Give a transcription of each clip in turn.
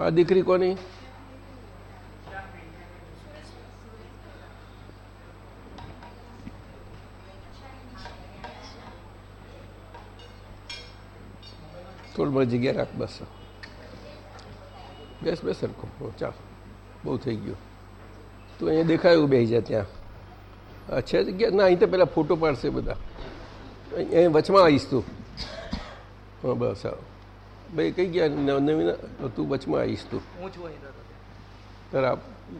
આ દીકરી કોની? થોડી મને જગ્યા રાખ બસ. બેસ બેસ, સરખો. ચાલ. બહુ થઈ ગયું. તું અહીંયા દેખાયું બેસી જાય ત્યાં. છે ના, અહીં તો પહેલાં ફોટો પાડશે બધા. અહીં વચમાં આવીશ તું. હા, બસ સારું ભાઈ કઈ ગયા નવીન? તું વચમાં આવીશ તું. હું છું તારા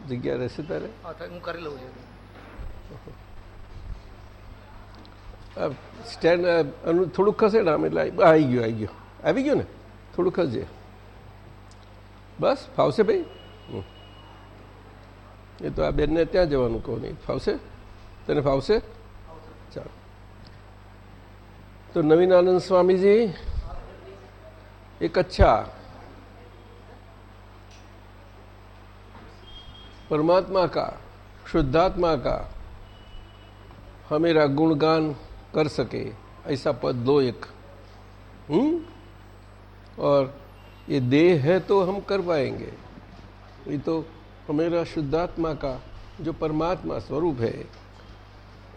જગ્યા રહેશે તારે? હું કરી લઉં છું. સ્ટેન્ડ એનું થોડુંક ખસેડ આમ એટલે આવી ગયો આવી ગયો. આવી ગયો ને? થોડુંક ખસજે બસ ફાવશે ભાઈ. એ તો આ બેનને ત્યાં જવાનું કહો નહીં. ફાવશે? તને ફાવશે. ચાલો. તો નવીન આનંદ સ્વામીજી एक अच्छा। परमात्मा का, शुद्धात्मा का हमेरा गुणगान कर सके, ऐसा पद दो एक। हुँ? और ये देह है तो हम कर पाएँगे। ये तो हमेरा शुद्धात्मा का, जो परमात्मा स्वरूप है,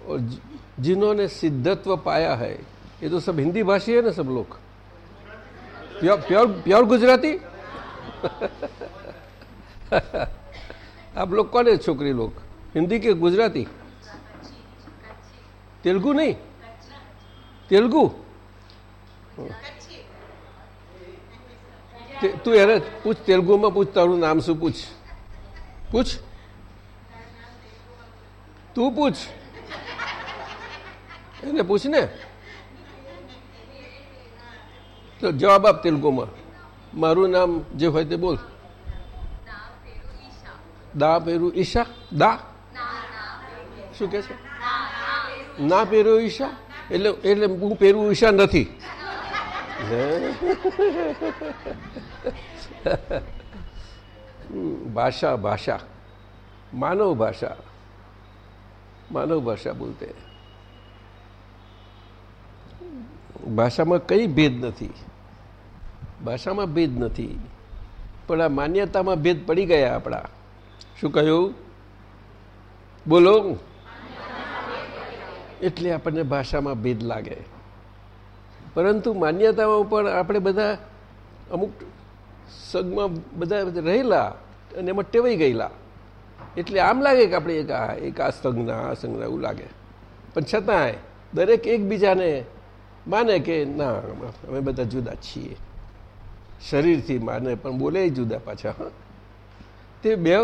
और जिन्होंने सिद्धत्व पाया है, ये तो सब हिंदी भाषी है ना सब लोग? Pure pure Gujarati? આપ લોકો કોને છોકરી લોક? હિન્દી કે ગુજરાતી? તેલુગુ નહીં? તેલુગુ? તું એને પૂછ તેલુગુમાં, પૂછ તારું નામ શું પૂછ? પૂછ? તું પૂછ. એને પૂછ ને. તો જવાબ આપ તેલુગુમાં મારું નામ જે હોય તે બોલ. દા પહેરું ઈશા. દા? શું કે છે? ના પહેર્યો ઈશા? એટલે એટલે હું પહેરવું ઈશા નથી? ભાષા ભાષા. માનવ ભાષા. માનવ ભાષા બોલતે. ભાષામાં કઈ ભેદ નથી. ભાષામાં ભેદ નથી. પણ આ માન્યતામાં ભેદ પડી ગયા આપણા. શું કહ્યું? બોલો. એટલે આપણને ભાષામાં ભેદ લાગે. પરંતુ માન્યતાઓ પણ આપણે બધા અમુક સગમાં બધા રહેલા અને એમાં ટેવાઈ ગયેલા. એટલે આમ લાગે કે આપણે એક આ એક આ સંઘના આ સંઘના એવું લાગે. પણ છતાંય દરેક એકબીજાને માને કે ના, અમે બધા જુદા છીએ. શરીરથી માને પણ બોલે જુદા પાછા હા. તે બે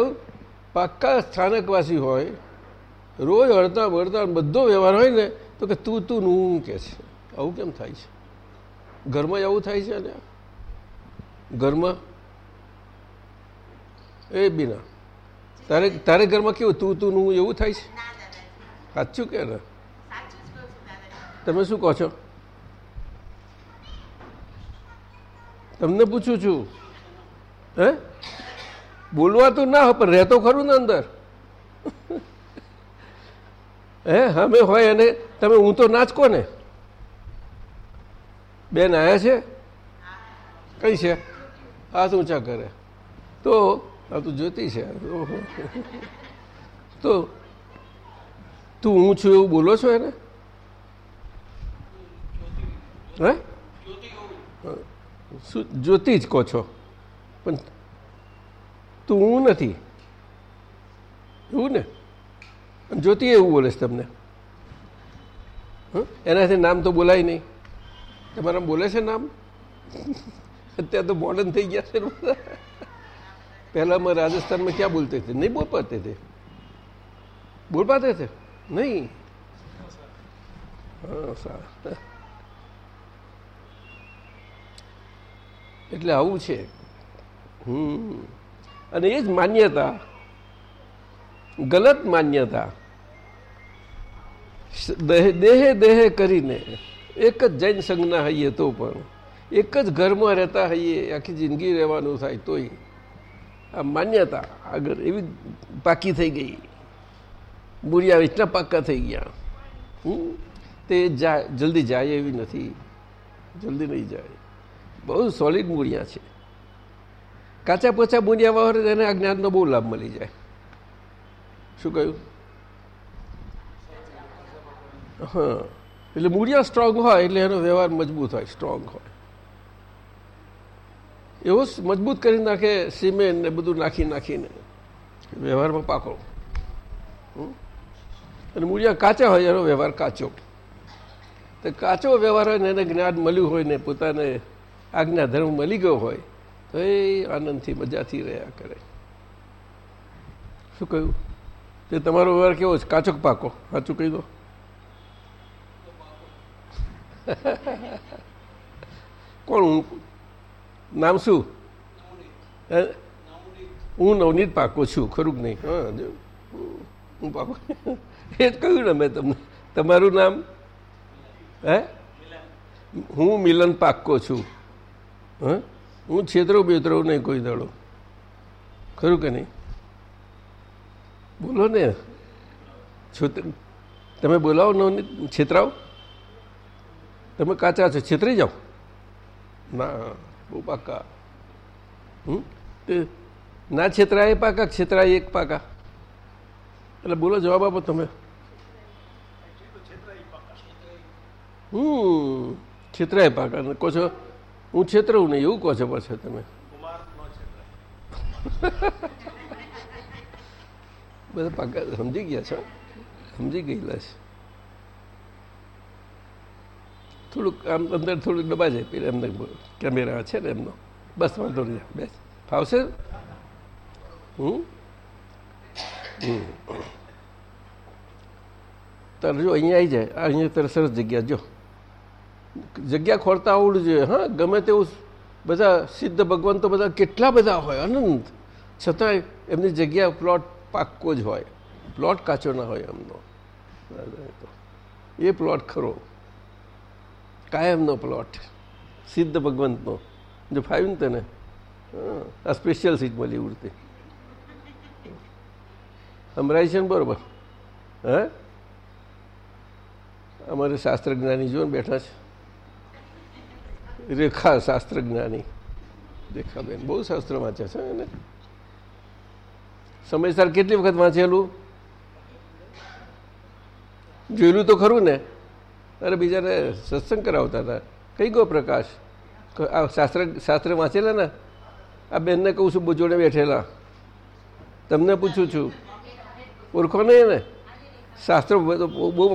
પાક્કા સ્થાનકવાસી હોય રોજ હળતા વળતા બધો વ્યવહાર હોય ને તો કે તું તું નું કે છે. આવું કેમ થાય છે? ઘરમાં આવું થાય છે ને? ઘરમાં? એ બીના. તારે તારે ઘરમાં કેવું તું તું નું એવું થાય છે? સાચું કે ને? તમે શું કહો છો? તમને પૂછું છું. હે? બોલવા તો ના હોય, પણ રહેતો ખરું ને અંદર. હે અમે હોય અને તમે હું તો ના જ ને? બેન આવ્યા છે? કઈ છે? હાથ ઊંચા કરે. તો, આ તું જોતી છે. તો, તું હું છું એવું બોલો છો એને? હે? શું જ્યોતિ જ કહો છો? પણ તું હું નથી. એવું ને? જ્યોતિ એવું બોલે છે તમને. એનાથી નામ તો બોલાય નહીં. તમારા બોલે છે નામ? અત્યારે તો મોડર્ન થઈ ગયા છે પહેલાં અમે રાજસ્થાનમાં ક્યાં બોલતે થે નહીં બોલ પાતે તે. બોલ પાતે થે નહીં? હા, સારું. એટલે આવું છે. હમ. અને એ જ માન્યતા, ગલત માન્યતા, દેહ- દેહે કરીને એક જ જૈન સંઘના હઈએ તો પણ, એક જ ઘરમાં રહેતા હઈએ, આખી જિંદગી રહેવાનું થાય તોય, આ માન્યતા આગળ એવી પાકી થઈ ગઈ. મૂળિયા એટલા પાક્કા થઈ ગયા? તે જલ્દી જાય એવી નથી. જલ્દી નહીં જાય. બહુ સોલિડ મૂળિયા છે. કાચા પોચા મૂળિયા વાવરે એને આ જ્ઞાનનો બહુ લાભ મળી જાય. શું કહ્યું? હા, એટલે મૂળિયા સ્ટ્રોંગ હોય એટલે એનો વ્યવહાર મજબૂત હોય સ્ટ્રોંગ હોય. એવો મજબૂત કરી નાખે સિમેન્ટ ને બધું નાખી નાખીને. વ્યવહારમાં પાકો. અને મૂળિયા કાચા હોય એનો વ્યવહાર કાચો. તો કાચો વ્યવહાર હોય ને એને જ્ઞાન મળ્યું હોય ને પોતાને આજ્ઞા ધર્મ મળી ગયો હોય તો એ આનંદથી મજાથી રહ્યા કરે. શું કહ્યું? તે તમારો વ્યવહાર કેવો છે? કાચો પાકો. સાચું કહી દો. કોણ હું નામ શું? હું? નવનીત પાકો છું. ખરું કે નહીં? હા હું પાકો. એ જ કહ્યું ને મેં તમને. તમારું નામ? હે? હું મિલન પાક્કો છું. હ? હું છેતરો બેતરો નહીં કોઈ દાડો. ખરું કે નહીં? બોલો ને. તમે બોલાવો ન છેતરાવ. તમે કાચા છો, છેતરી જાઓ. ના, બહુ પાકા. હમ? ના છેતરાય, પાકા, છેતરાય એક પાકા. એટલે બોલો જવાબ આપો તમે. હમ, છેતરાય પાકા. કહો છો હું છેતરવું નહીં, એવું કહો છો પાછો તમે. બધા પાકા સમજી ગયા છો? સમજી ગયેલા છે. થોડુંક આમ અંદર થોડુંક ડબા જાય, પેલા એમને કેમેરા છે ને એમનો. બસ, વાંધો નહીં બેસ. ફાવશે? હમ? તારે જો અહીંયા આવી જાય અહીંયા તારે સરસ જગ્યા, જો. જગ્યા ખોરતા આવડવું જોઈએ હા, ગમે તેવું બધા સિદ્ધ ભગવાન તો બધા કેટલા બધા હોય, અનંત. છતાંય એમની જગ્યા પ્લોટ પાક્કો જ હોય. પ્લોટ કાચો ના હોય એમનો. એ પ્લોટ ખરો. કાયમનો પ્લોટ. સિદ્ધ ભગવંતનો. જો ફાવ્યું ને તને? આ સ્પેશિયલ સીટ મળી ઉડતી. સમરાય છે ને બરોબર? હે? અમારે શાસ્ત્ર જ્ઞાની જો બેઠા છે. રેખા શાસ્ત્ર જ્ઞાની રેખાબેન બહુ શાસ્ત્ર વાંચે છે એને. સમયસર કેટલી વખત વાંચેલું? જોયેલું તો ખરું ને. અરે બીજાને સત્સંગ કરાવતા હતા. કઈ ગયો પ્રકાશ? આ શાસ્ત્ર શાસ્ત્ર વાંચેલા ને? આ બેનને કહું છું જોડે બેઠેલા. તમને પૂછું છું, ઓળખો નહીં ને શાસ્ત્ર બહુ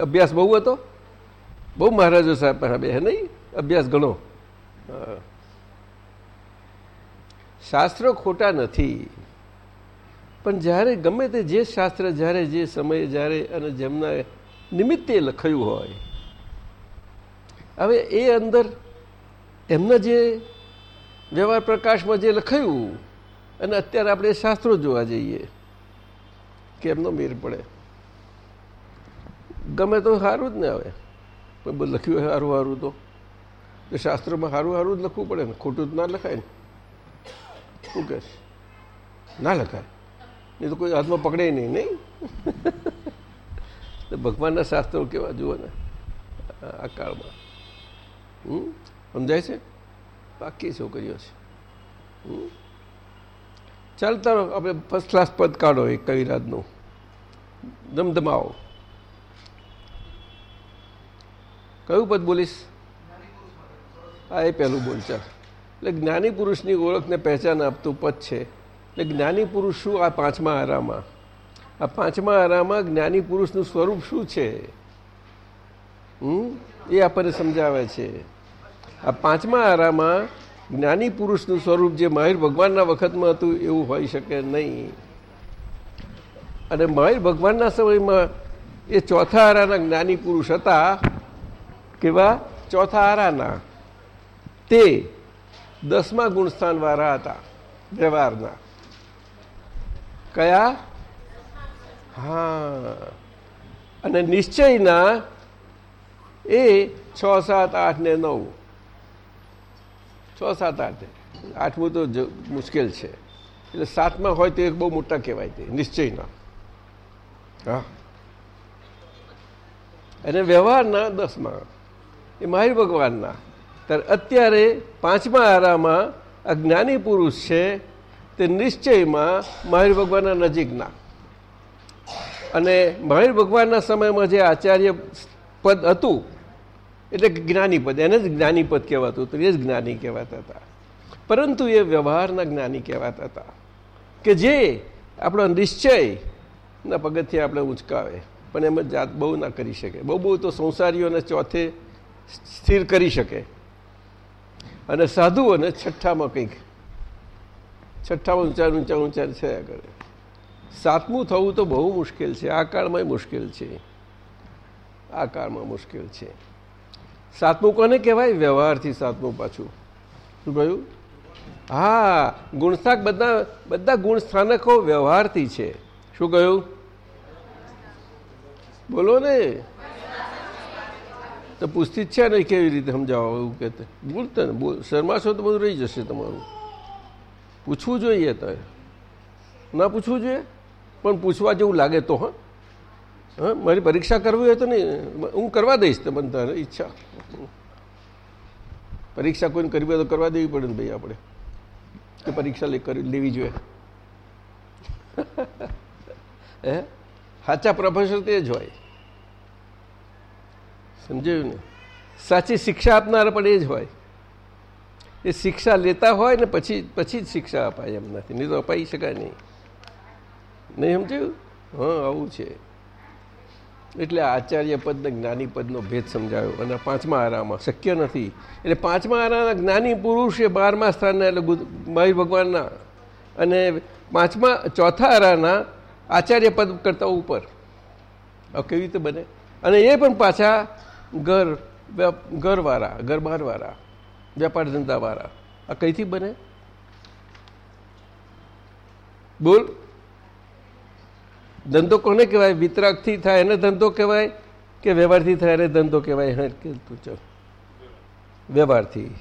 અભ્યાસ બહુ હતો. બહુ મહારાજો સાહેબ બે નહીં? અભ્યાસ ગણો. શાસ્ત્રો ખોટા નથી. પણ જ્યારે ગમે તે જે શાસ્ત્ર, જ્યારે જે સમયે, જ્યારે અને જેમના નિમિત્તે લખાયું હોય, હવે એ અંદર એમના જે વ્યવહાર પ્રકાશમાં જે લખાયું, અને અત્યારે આપણે શાસ્ત્રો જોવા જઈએ, કે એમનો મેર પડે. ગમે તો સારું જ ને આવે પણ લખ્યું સારું સારું તો. શાસ્ત્રોમાં સારું સારું જ લખવું પડે ને. ખોટું જ ના લખાય ને. શું કહે ના લખાય. નહીં તો કોઈ હાથમાં પકડે નહીં નહીં? ભગવાનના શાસ્ત્રો કેવા જુઓ ને આ કાળમાં. હમ? સમજાય છે? પાકી છોકરીઓ છે. ચાલતા રહો આપણે ફર્સ્ટ ક્લાસ પદ કાઢો એ કવિરાજનું. ધમધમાવો. કયું પદ બોલીશ? આ એ પહેલું બોલચાલ એટલે જ્ઞાની પુરુષની ઓળખને પહેચાન આપતું પદ છે. એટલે જ્ઞાની પુરુષ શું? આ પાંચમા આરામાં. આ પાંચમા આરામાં જ્ઞાની પુરુષનું સ્વરૂપ શું છે? એ આપણને સમજાવે છે. આ પાંચમા આરામાં જ્ઞાની પુરુષનું સ્વરૂપ જે માહિર ભગવાનના વખતમાં હતું, એવું હોઈ શકે નહીં. અને માહિર ભગવાનના સમયમાં એ ચોથા આરાના જ્ઞાની પુરુષ હતા. કેવા? ચોથા આરાના. તે દસમા ગુણસ્થાનવાળા હતા વ્યવહારના. કયા? હા. અને નિશ્ચયના એ છ, સાત, આઠ ને નવ. છ, સાત, આઠ. આઠમું તો મુશ્કેલ છે. એટલે સાતમાં હોય તો એક બહુ મોટા કહેવાય તે, નિશ્ચયના. હા. અને વ્યવહારના દસમાં, એ માહિર ભગવાનના. અત્યારે પાંચમા આરામાં આ જ્ઞાની પુરુષ છે તે નિશ્ચયમાં મહાવીર ભગવાનના નજીકના. અને મહાવીર ભગવાનના સમયમાં જે આચાર્ય પદ હતું, એટલે જ્ઞાની પદ, એને જ જ્ઞાની પદ કહેવાતું હતું, એ જ જ્ઞાની કહેવાતા હતા. પરંતુ એ વ્યવહારના જ્ઞાની કહેવાતા હતા કે જે આપણો નિશ્ચયના પગથિયે આપણે ઉંચકાવે, પણ એમ જાત બહુ ના કરી શકે. બહુ બહુ તો સંસારીઓને ચોથે સ્થિર કરી શકે. અને સાધુઓને છઠ્ઠામાં કંઈક. છઠ્ઠામાં ઊંચા ઊંચા ઊંચા થયા કરે. સાતમું થવું તો બહુ મુશ્કેલ છે. આ કાળમાં મુશ્કેલ છે. આ કાળમાં મુશ્કેલ છે. સાતમું કોને કહેવાય? વ્યવહારથી સાતમું પાછું. શું કહ્યું? હા, ગુણસ્થાક બધા બધા ગુણ સ્થાનકો વ્યવહારથી છે. શું કહ્યું? બોલો ને. તો પૂછતી જ છે ને કેવી રીતે સમજાવો એવું કે બોલતા ને બોલ શરમાશો તો બધું રહી જશે તમારું. પૂછવું જોઈએ તો. ના પૂછવું જોઈએ? પણ પૂછવા જેવું લાગે તો હા. હા મારી પરીક્ષા કરવી હોય તો નહીં. હું કરવા દઈશ તમને તારે ઈચ્છા. પરીક્ષા કોઈને કરવી હોય તો કરવા દેવી પડે ને ભાઈ આપણે. કે પરીક્ષા લેવી જોઈએ. હે? સાચા પ્રોફેસર તે જ હોય. સમજાયું ને? સાચી શિક્ષા આપનાર પણ એ જ હોય. એ શિક્ષા લેતા હોય ને પછી પછી જ શિક્ષા અપાય એમ નથી. નહીં તો અપાઈ શકાય નહીં. નહીં સમજાયું? હા, આવું છે. એટલે આચાર્ય પદ ને જ્ઞાની પદનો ભેદ સમજાયો અને પાંચમા આરામાં. શક્ય નથી. એટલે પાંચમા આરાના જ્ઞાની પુરુષ એ બારમા સ્થાનના, એટલે મહાવીર ભગવાનના. અને પાંચમા, ચોથા આરાના આચાર્ય પદ કરતા ઉપર. કેવી રીતે બને? અને એ પણ પાછા ઘર ઘરવાળા ઘર બહારવાળા વેપાર ધંધાવાળા. આ કઈથી બને? બોલ. ધંધો કોને કહેવાય? વિતરાગથી થાય એને ધંધો કહેવાય કે વ્યવહારથી થાય એને ધંધો કહેવાય? હા ચલ. વ્યવહારથી.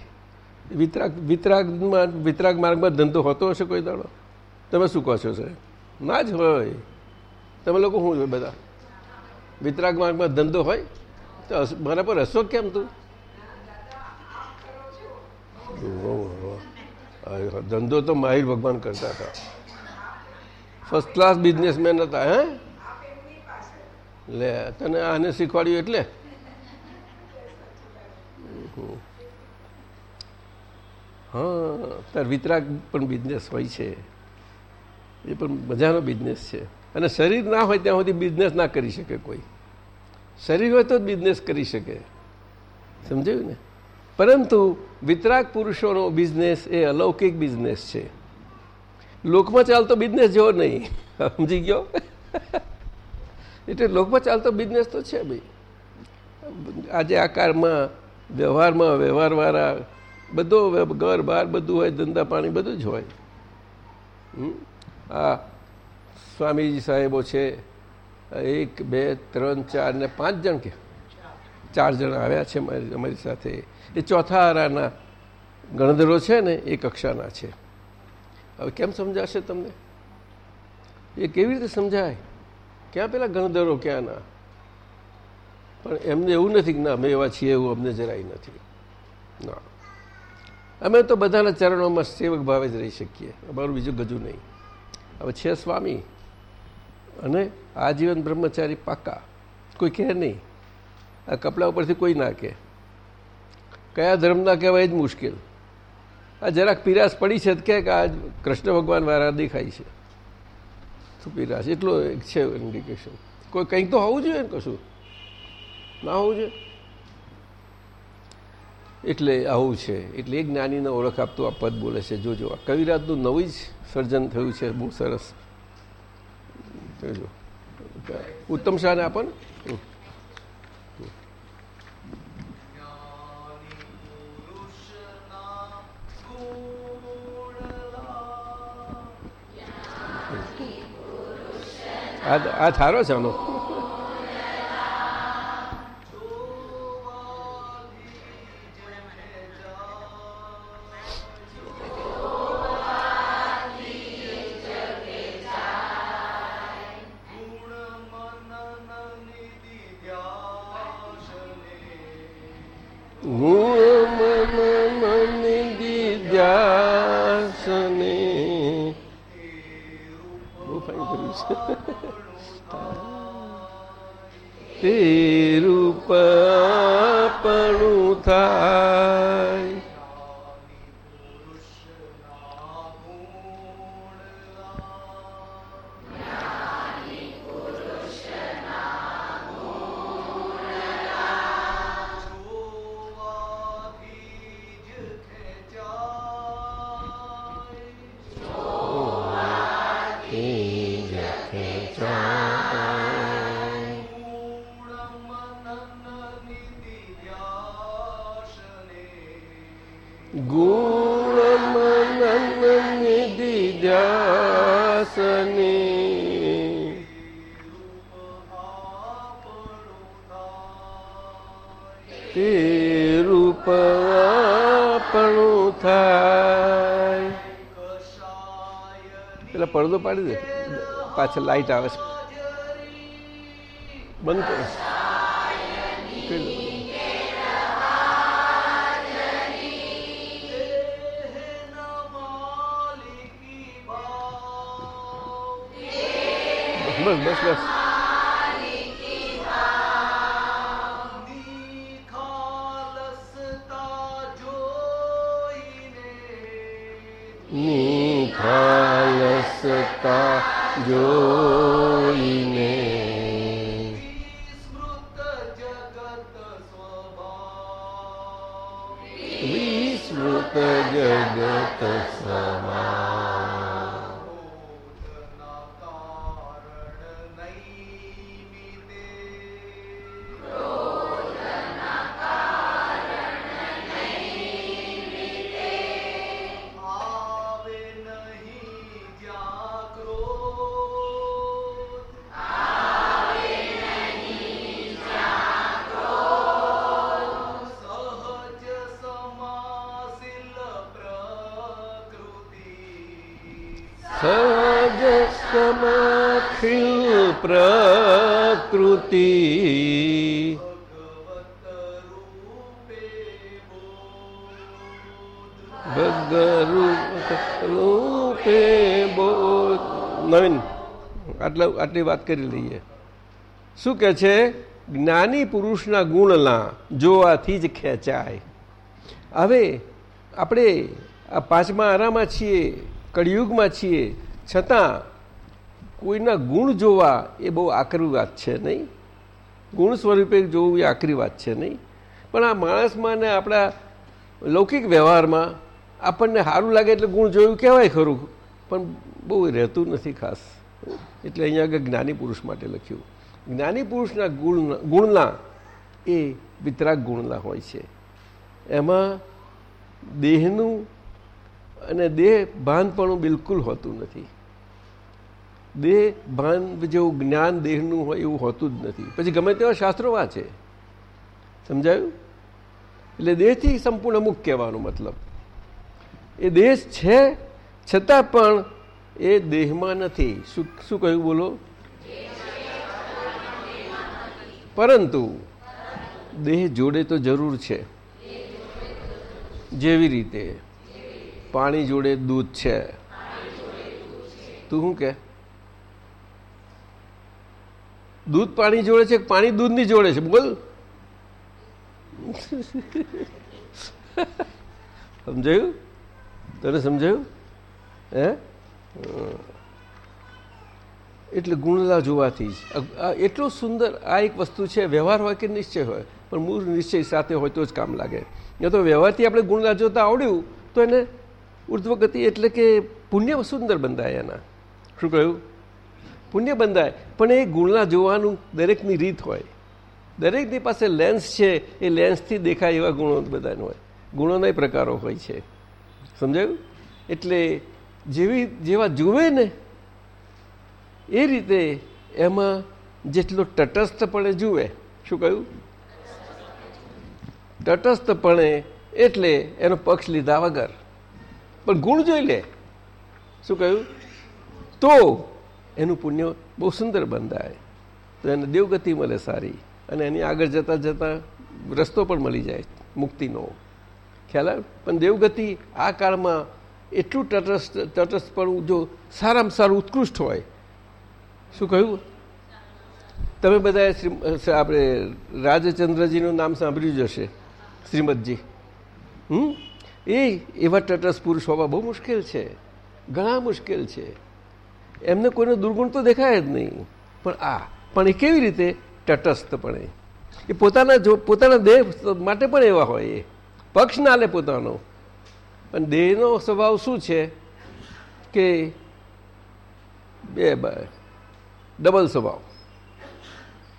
વિતરાગ, વિતરાગમાં, વિતરાગ માર્ગમાં ધંધો હોતો હશે કોઈ દાડો? તમે શું કહો છો, સાહેબ? ના જ હોય. તમે લોકો શું બધા? વિતરાગ માર્ગમાં ધંધો હોય? તો મારા પર હસો કેમ તું? ધંધો તો માહિર ભગવાન કરતા હતા. ફર્સ્ટ ક્લાસ બિઝનેસમેન હતા, હે? લે, તને આને શીખવાડ્યું એટલે? હા, તાર વિતરાગ પણ બિઝનેસ હોય છે. એ પણ મજાનો બિઝનેસ છે. અને શરીર ના હોય ત્યાં સુધી બિઝનેસ ના કરી શકે કોઈ. શરીર હોય તો જ બિઝનેસ કરી શકે. સમજાયું ને? પરંતુ વિતરાગ પુરુષોનો બિઝનેસ એ અલૌકિક બિઝનેસ છે. લોકમાં ચાલતો બિઝનેસ જેવો નહીં. સમજી ગયો? એટલે લોકમાં ચાલતો બિઝનેસ તો છે ભાઈ. આજે આ કાળમાં વ્યવહારમાં વ્યવહારવાળા બધો ઘર બહાર બધું હોય, ધંધા પાણી બધું જ હોય. આ સ્વામીજી સાહેબો છે એક, બે, ત્રણ, ચાર ને પાંચ જણ કે? ચાર જણ આવ્યા છે અમારી સાથે. એ ચોથા આરાના ગણધરો છે ને, એ કક્ષાના છે. હવે કેમ સમજાશે તમને? એ કેવી રીતે સમજાય? ક્યાં પેલા ગણધરો, ક્યાં ના? પણ એમને એવું નથી કે ના, અમે એવા છીએ, એવું અમને જરાય નથી. ના. અમે તો બધાના ચરણોમાં સેવક ભાવે જ રહી શકીએ. અમારું બીજું ગજુ નહીં. હવે છે સ્વામી. અને આજીવન બ્રહ્મચારી પાકા. કોઈ કહે નહીં. આ કપડા ઉપરથી કોઈ ના કહે. કયા ધર્મના કહેવાય જ મુશ્કેલ. આ જરાક પીરાશ પડી છે કે આ કૃષ્ણ ભગવાન વાળા દેખાય છે. શું પીરાશ? એટલો છે ઇન્ડિકેશન કોઈ કંઈક તો હોવું જોઈએ ને કશું. ના હોવું જોઈએ. એટલે આવું છે. એટલે એક જ્ઞાનીને ઓળખ આપતું આ પદ બોલે છે. જોજો આ કવિરાજનું નવું જ સર્જન થયું છે. બહુ સરસ. ઉત્તમ શાહને આપો ને. આ થારો છે આનો. તે રૂપ આપણું થાય. પેલા પડદો પાડી દે. પાછળ લાઈટ આવે છે. બંધ કરો. બસ બસ બસ. નિખાલસતા જોઈને વિસ્મૃત આટલા વાત કરી લઈએ. શું કે છે? જ્ઞાની પુરુષના ગુણના જોવાથી જ ખેંચાય. હવે આપણે આ પાંચમા આરામાં છીએ, કળિયુગમાં છીએ, છતાં કોઈના ગુણ જોવા એ બહુ આકરી વાત છે નહીં? ગુણ સ્વરૂપે જોવું એ આકરી વાત છે નહીં? પણ આ માણસમાં ને આપણા લૌકિક વ્યવહારમાં આપણને સારું લાગે એટલે ગુણ જોયું કહેવાય ખરું, પણ બહુ રહેતું નથી ખાસ. એટલે અહીંયા આગળ જ્ઞાની પુરુષ માટે લખ્યું. જ્ઞાની પુરુષના ગુણ, ગુણના એ વિતરાગ ગુણના હોય છે. એમાં દેહનું અને દેહ ભાનપણું બિલકુલ હોતું નથી. દેહ ભાન જેવું જ્ઞાન દેહનું હોય એવું હોતું જ નથી. પછી ગમે તેવા શાસ્ત્રો વાંચે. સમજાયું? એટલે દેહથી સંપૂર્ણ મુક્ત કહેવાનો મતલબ. એ દેહ છે, છતાં પણ એ દેહમાં નથી. શું શું કહ્યું બોલો? પરંતુ દેહ જોડે તો જરૂર છે. જેવી રીતે પાણી જોડે દૂધ છે. તું શું કે? દૂધ પાણી જોડે છે પાણી પાણી દૂધની જોડે છે? બોલ. સમજાયું? તને સમજાયું? હે? એટલે ગુણલા જોવાથી જ. એટલું સુંદર આ એક વસ્તુ છે, વ્યવહાર હોય કે નિશ્ચય હોય, પણ મૂળ નિશ્ચય સાથે હોય તો જ કામ લાગે. ન તો વ્યવહારથી આપણે ગુણલા જોતા આવડ્યું, તો એને ઉર્ધ્વગતિ એટલે કે પુણ્ય સુંદર બંધાય એના. શું કહ્યું? પુણ્ય બંધાય. પણ એ ગુણલા જોવાનું દરેકની રીત હોય. દરેકની પાસે લેન્સ છે, એ લેન્સથી દેખાય એવા ગુણો બધાને હોય. ગુણોના પ્રકારો હોય છે. સમજાયું? એટલે જેવી જેવા જુએ ને, એ રીતે એમાં જેટલો તટસ્થપણે જુએ, શું કહ્યું? તટસ્થપણે એટલે એનો પક્ષ લીધા વગર. પણ ગુણ જોઈ લે. શું કહ્યું? તો એનું પુણ્ય બહુ સુંદર બંધાય. તો એને દેવગતિ મળે સારી અને એની આગળ જતાં જતાં રસ્તો પણ મળી જાય, મુક્તિનો. ખ્યાલ પણ દેવગતિ આ કાળમાં એટલું તટસ્થ, તટસ્થપણું જો સારામાં સારું ઉત્કૃષ્ટ હોય. શું કહ્યું? તમે બધાએ શ્રી આપણે રાજચંદ્રજીનું નામ સાંભળ્યું જ હશે, શ્રીમદજી. હમ? એ, એવા તટસ્થ પુરુષ હોવા બહુ મુશ્કેલ છે. ઘણા મુશ્કેલ છે. એમને કોઈનો દુર્ગુણ તો દેખાય જ નહીં. પણ આ, પણ એ કેવી રીતે તટસ્થપણે? એ પોતાના જો, પોતાના દેહ માટે પણ એવા હોય એ. પક્ષ ના લે પોતાનો. પણ દેહનો સ્વભાવ શું છે કે બે ડબલ સ્વભાવ.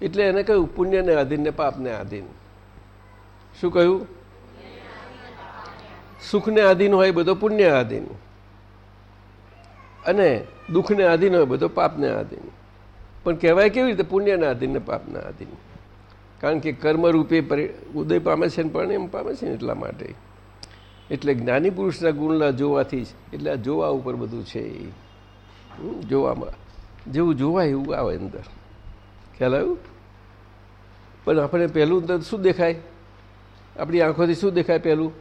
એટલે એને કહ્યું, પુણ્યને આધીન ને પાપને આધીન. શું કહ્યું? સુખને આધીન હોય બધો પુણ્ય આધીન. અને દુઃખને આધીન હોય બધો પાપને આધીન. પણ કહેવાય કેવી રીતે પુણ્યના આધીન ને પાપના આધીન? કારણ કે કર્મરૂપે ઉદય પામે છે ને પરિણામ પામે છે ને એટલા માટે. એટલે જ્ઞાની પુરુષના ગુણના જોવાથી જ, એટલે જોવા ઉપર બધું છે જોવામાં. જેવું જોવાય એવું આવે અંદર. ખ્યાલ આવ્યું? પણ આપણે પહેલું અંદર શું દેખાય? આપણી આંખોથી શું દેખાય પહેલું?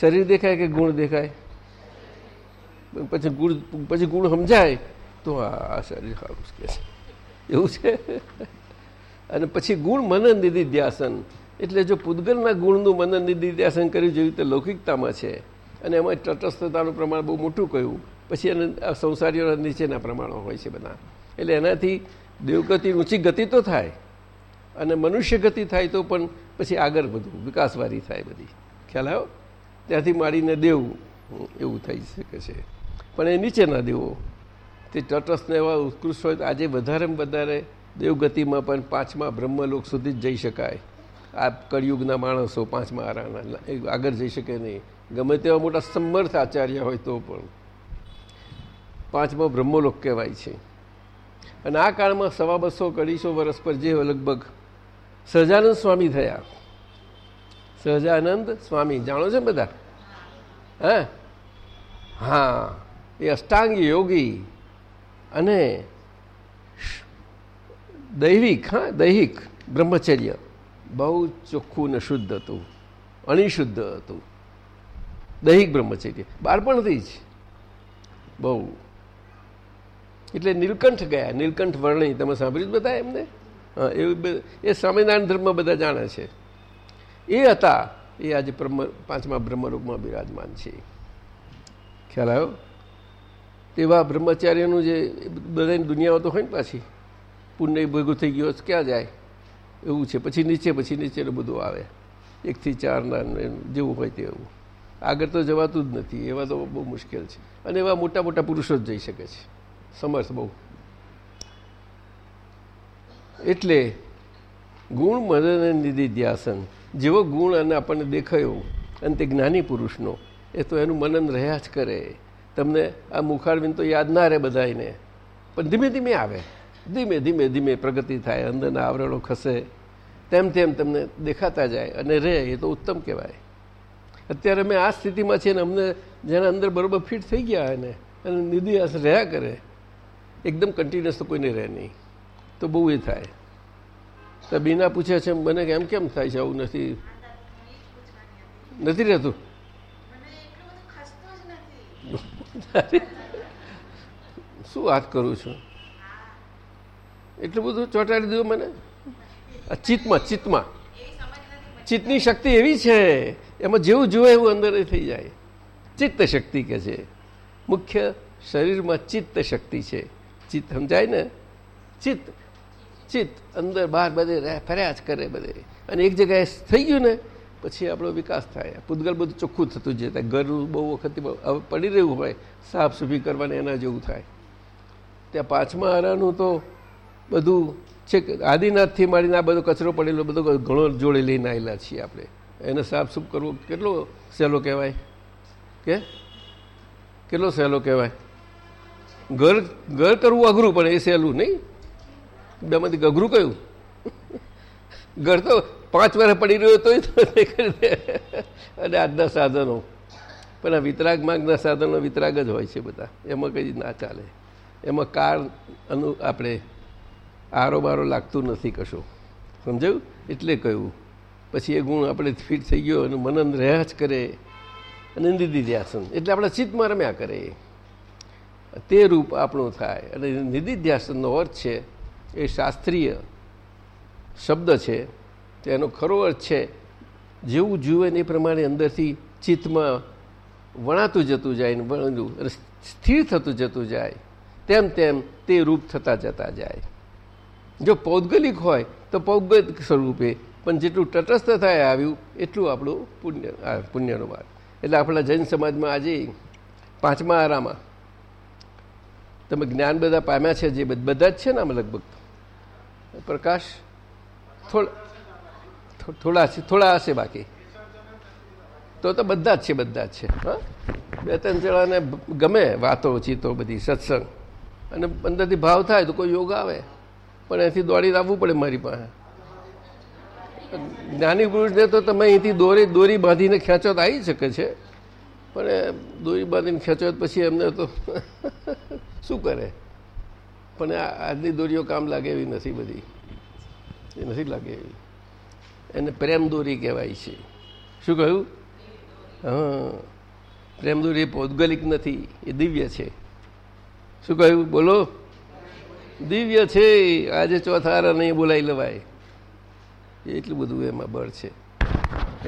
શરીર દેખાય કે ગુણ દેખાય? પછી ગુણ પછી ગુણ સમજાય તો આ શરીર સારું કે છે. એવું છે? અને પછી ગુણ મનન દીધી ધ્યાસન. એટલે જો પૂદગલના ગુણનું મનન નિધિ ધ્યાસન કર્યું જેવી રીતે લૌકિકતામાં છે, અને એમાં તટસ્થતાનું પ્રમાણ બહુ મોટું કહ્યું, પછી એને સંસારીઓના નીચેના પ્રમાણો હોય છે બધા. એટલે એનાથી દેવગતિ ઊંચી ગતિ તો થાય, અને મનુષ્ય ગતિ થાય તો પણ પછી આગળ બધું વિકાસવારી થાય બધી. ખ્યાલ આવ્યો? ત્યાંથી માડીને દેવું એવું થઈ શકે છે. પણ એ નીચેના દેવો, તે તટસ્થને એવા ઉત્કૃષ્ટ હોય તો આજે વધારેમાં વધારે દેવગતિમાં પણ પાંચમા બ્રહ્મલોક સુધી જ જઈ શકાય. આ કળિયુગના માણસો પાંચમા આરાના આગળ જઈ શકે નહીં. ગમે તેવા મોટા સમર્થ આચાર્ય હોય તો પણ. પાંચમો બ્રહ્મલોક કહેવાય છે. અને આ કાળમાં સવા બસો અઢીસો વર્ષ પર જે લગભગ સહજાનંદ સ્વામી થયા. સહજાનંદ સ્વામી, જાણો છો બધા? હે? હા, એ અષ્ટાંગ યોગી અને દૈવિક, હા, દૈહિક બ્રહ્મચર્ય. બહુ ચોખ્ખું ને શુદ્ધ હતું અણિશુદ્ધ હતું. દૈહિક બ્રહ્મચર્ય. બાળપણથી જ. બહુ. એટલે નીલકંઠ ગયા. નીલકંઠ વર્ણિ, તમે સાંભળ્યું બધા એમને? એવું એ સ્વામિનારાયણ ધર્મ બધા જાણે છે. એ હતા, એ આજે બ્રહ્મ, પાંચમા બ્રહ્મરૂપમાં બિરાજમાન છે. ખ્યાલ આવ્યો? તેવા બ્રહ્મચાર્યનું જે, બધાની દુનિયાઓ તો હોય ને પાછી. પુણ્ય ભેગું થઈ ગયો ક્યાં જાય? એવું છે, પછી નીચે, પછી નીચેનું બધું આવે. એકથી ચારના જેવું હોય તેવું. આગળ તો જવાતું જ નથી, એવા તો બહુ મુશ્કેલ છે. અને એવા મોટા મોટા પુરુષો જ જઈ શકે છે. સમર્થ બહુ. એટલે ગુણ મદન નિધિ ધ્યાસન, જેવો ગુણ અને આપણને દેખાયો અને તે જ્ઞાની પુરુષનો, એ તો એનું મનન રહ્યા જ કરે. તમને આ મુખારવિંદ તો યાદ ના રહે બધાને પણ ધીમે ધીમે આવે. ધીમે ધીમે ધીમે પ્રગતિ થાય અંદરના આવરણો ખસે. તેમ તેમ તમને દેખાતા જાય અને રહે એ તો ઉત્તમ કહેવાય. અત્યારે મેં આ સ્થિતિમાં છે ને અમને જેના અંદર બરોબર ફિટ થઈ ગયા એને અને નિધિ રહ્યા કરે એકદમ કન્ટિન્યુઅસ તો કોઈને રહે નહીં. તો બહુ એ થાય. તો બીના પૂછે છે મને એમ કેમ થાય છે આવું નથી? નથી રહેતું? શું વાત કરું છું? એટલું બધું ચોંટાડી દીધું મને? ચિત્તમાં ચિત્તમાં. ચિત્તની શક્તિ એવી છે, એમાં જેવું જુએ એવું અંદર થઈ જાય. ચિત્ત શક્તિ કે છે. મુખ્ય શરીરમાં ચિત્ત શક્તિ છે. ચિત્ત સમજાય ને? ચિત્ત ચિત્ત અંદર બહાર બધે ફર્યા જ કરે બધે. અને એક જગ્યાએ થઈ ગયું ને, પછી આપણો વિકાસ થાય. પૂતગલ બધું ચોખ્ખું થતું જતા ઘર બહુ વખત પડી રહ્યું હોય સાફ સફી કરવાને એના જેવું થાય. ત્યાં પાંચમા આરાનું તો બધું છેક આદિનાથથી માંડીને આ બધો કચરો પડેલો, બધો ઘણો જોડે લઈને આવેલા છીએ આપણે. એને સાફ સૂફ કરવો, કેટલો સહેલો કહેવાય? કે? કેટલો સહેલો કહેવાય? ઘર ઘર કરવું અઘરું, પણ એ સહેલું નહીં? બેમાંથી અઘરું કયું? ઘર તો પાંચ વર્ષ પડી રહ્યો તો અને આજના સાધનો. પણ આ વિતરાગ માર્ગના સાધનો વિતરાગ જ હોય છે બધા. એમાં કંઈ ના ચાલે. એમાં કાર અનુ, આપણે આરો બારો લાગતું નથી કશું. સમજાયું? એટલે કહ્યું, પછી એ ગુણ આપણે ફિટ થઈ ગયો અને મનન રહ્યા જ કરે અને નિધિધ્યાસન એટલે આપણા ચિત્તમાં રમ્યા કરે. તે રૂપ આપણું થાય અને નિધિધ્યાસનનો અર્થ છે, એ શાસ્ત્રીય શબ્દ છે, તેનો ખરો અર્થ છે, જેવું જુએ એ પ્રમાણે અંદરથી ચિત્તમાં વણાતું જતું જાય ને વણતું અને સ્થિર થતું જતું જાય, તેમ તેમ તે રૂપ થતા જતા જાય. જો પૌદ્ગલિક હોય તો પૌદ્ગલિક સ્વરૂપે, પણ જેટલું તટસ્થ થાય આવ્યું, એટલું આપણું પુણ્ય પુણ્યનો માર્ગ. એટલે આપણા જૈન સમાજમાં આજે પાંચમા આરામાં, તમે જ્ઞાન બધા પામ્યા છે, જે બધા જ છે ને આમાં લગભગ? પ્રકાશ? થોડા થોડા થોડા હશે બાકી. તો તો બધા જ છે, બધા જ છે. હા? બે ત્રણ જણાને ગમે વાતો, ચીતો બધી, સત્સંગ. અને અંદરથી ભાવ થાય તો કોઈ યોગ આવે. પણ અહીંથી દોડીને આવવું પડે મારી પાસે. જ્ઞાની પુરુષને તો તમે અહીંથી દોરી દોરી બાંધીને ખેંચો આવી શકે છે. પણ દોરી બાંધીને ખેંચો પછી એમને તો શું કરે? પણ આજની દોરીઓ કામ લાગે એવી નથી બધી. એ નથી લાગે એવી. એને પ્રેમ દોરી કહેવાય છે. શું કહ્યું? હા. પ્રેમ દોરી એ પૌદગલિક નથી, એ દિવ્ય છે. શું કહ્યું? બોલો. દિવ્ય છે આજે ચોથા નહીં બોલાવી લેવાય. એટલું બધું એમાં બળ છે.